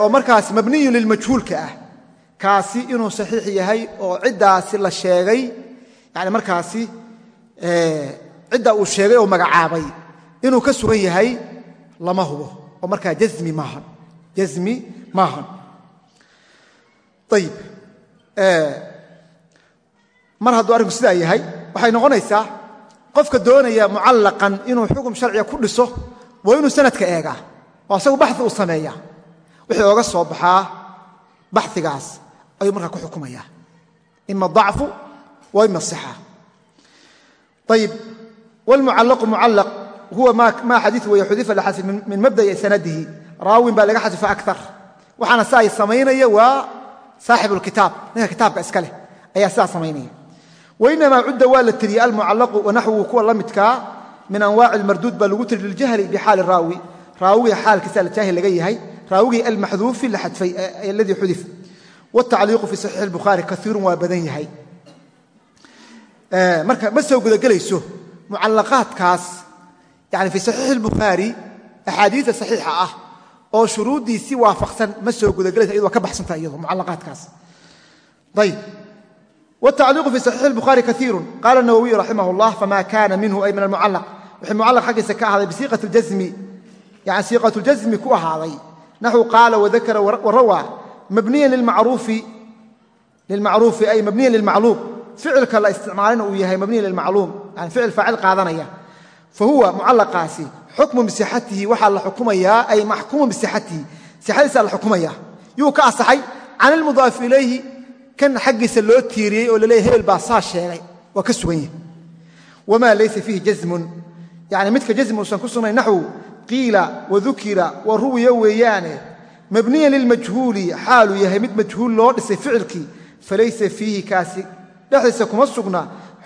oo markaas mabniyu lilmajhuulka ah. Kaasi inuu saxiix yahay oo ciddaasi la sheegay yani markaasi cidda uu sheegay oo magacaabay inuu ka sugan yahay lama hubo oo markaa jami maahan jami maahan. Ayib mar hadduu arrinku sidaa yahay waxay noqonaysaa qofka doonaya mucallaqan inuu xukum sharciga ku dhiso waa inuu sanadka eegaa oo asagu baxi uu sameeyaa. Wixii oga soo baxaa baxigaas ayuu markaa ku xukumaya. Ima dacfu wa ima sixa ayib wlmucallaqu mucallaq huwa ma xadiiu wey xudifa la xadfi min mabda'i sanadihi raawin baa laga xadfa akar waxaana siay samaynaya waa saaxibu lkitaab ninka kitaabka iska leh ayaa sidaa samaynaya wainamaa cudda waa la tiriyey almucallaqu wanaxwuhu kuwa la midkaa min anwaaci lmarduud baa lagu tiri liljahli bixaali raawi raawiga xaalkiisa jaahil laga yahay raawigii almaxduufi la xadfay aladii xudif wtacliiqu fi saxiix اlbukhaari kaiirun waa badan yahay marka ma soo gudagelayso mucallaqaadkaas yani fii saxiix اlbukhaari axaadiida saxiixa ah oo shuruuddiisii waafaqsan ma soo gudagelaysa iyad waa ka baxsanta iyado mucallaqaadkaas ayb wtacliiqu fi saxiix اlbukhaari kaiiru qaala nawowiyu raximah اllah fama kana minhu ay min almucallaq wixii mucallaq xaggiisa ka ahaaday bisiiqati اljasmi yani siiqat ljasmi ku ahaaday naxu qaala wadakara warawaa mabniyan lilmacruufi lilmacruufi ay mabniyan lilmacluum ficilka la isticmaalina uu yahay mabniyan lilmacluum yani ficil faacil qaadanaya. Fa huwa mucallaqaasi xukmu bisixatihi waxaa la xukumayaa ay maxkuumun bisixatihi sixadiisaa la xukumaya. Yuu ka asaxay can ilmudaafi ilayhi kan xaggiisa loo tiiriyey oo laleeyahy hebel baa saa sheegay waa ka sugan yahay. Wamaa laysa fiihi jazmun. Yani midka jazm uusan ku sugnayn naxwu qiila wadukira wa ruwiya weeyaane mabniyan lilmajhuuli xaaluu yahay mid majhuul loo dhisay ficilkii falaysa fiihi kaasi dhexdiisa kuma sugna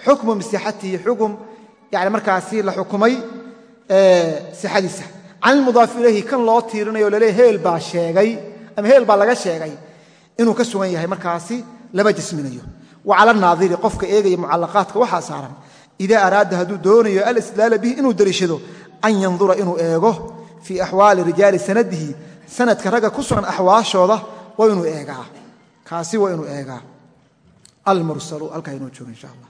xukmu bisixatihi xukum yani markaasi la xukumay sixadiisa. Can ilmudaafi ilayhi kan loo tiirinayo laleeyahy heel baa sheegay ama heel baa laga sheegay inuu ka sugan yahay markaasi lama jasminayo wa naadiri qofka eegaya mucallaqaadka waxaa saaran idaa araada hadduu doonayo alistidlaala bihi inuu deliishado an yandura inuu eego fii axwaali rijaali sanadihi sanadka ragga ku sugan axwaashooda waa inuu eegaa. Kaasi waa inuu eegaa almursalu halkaa inoo joogo insha allah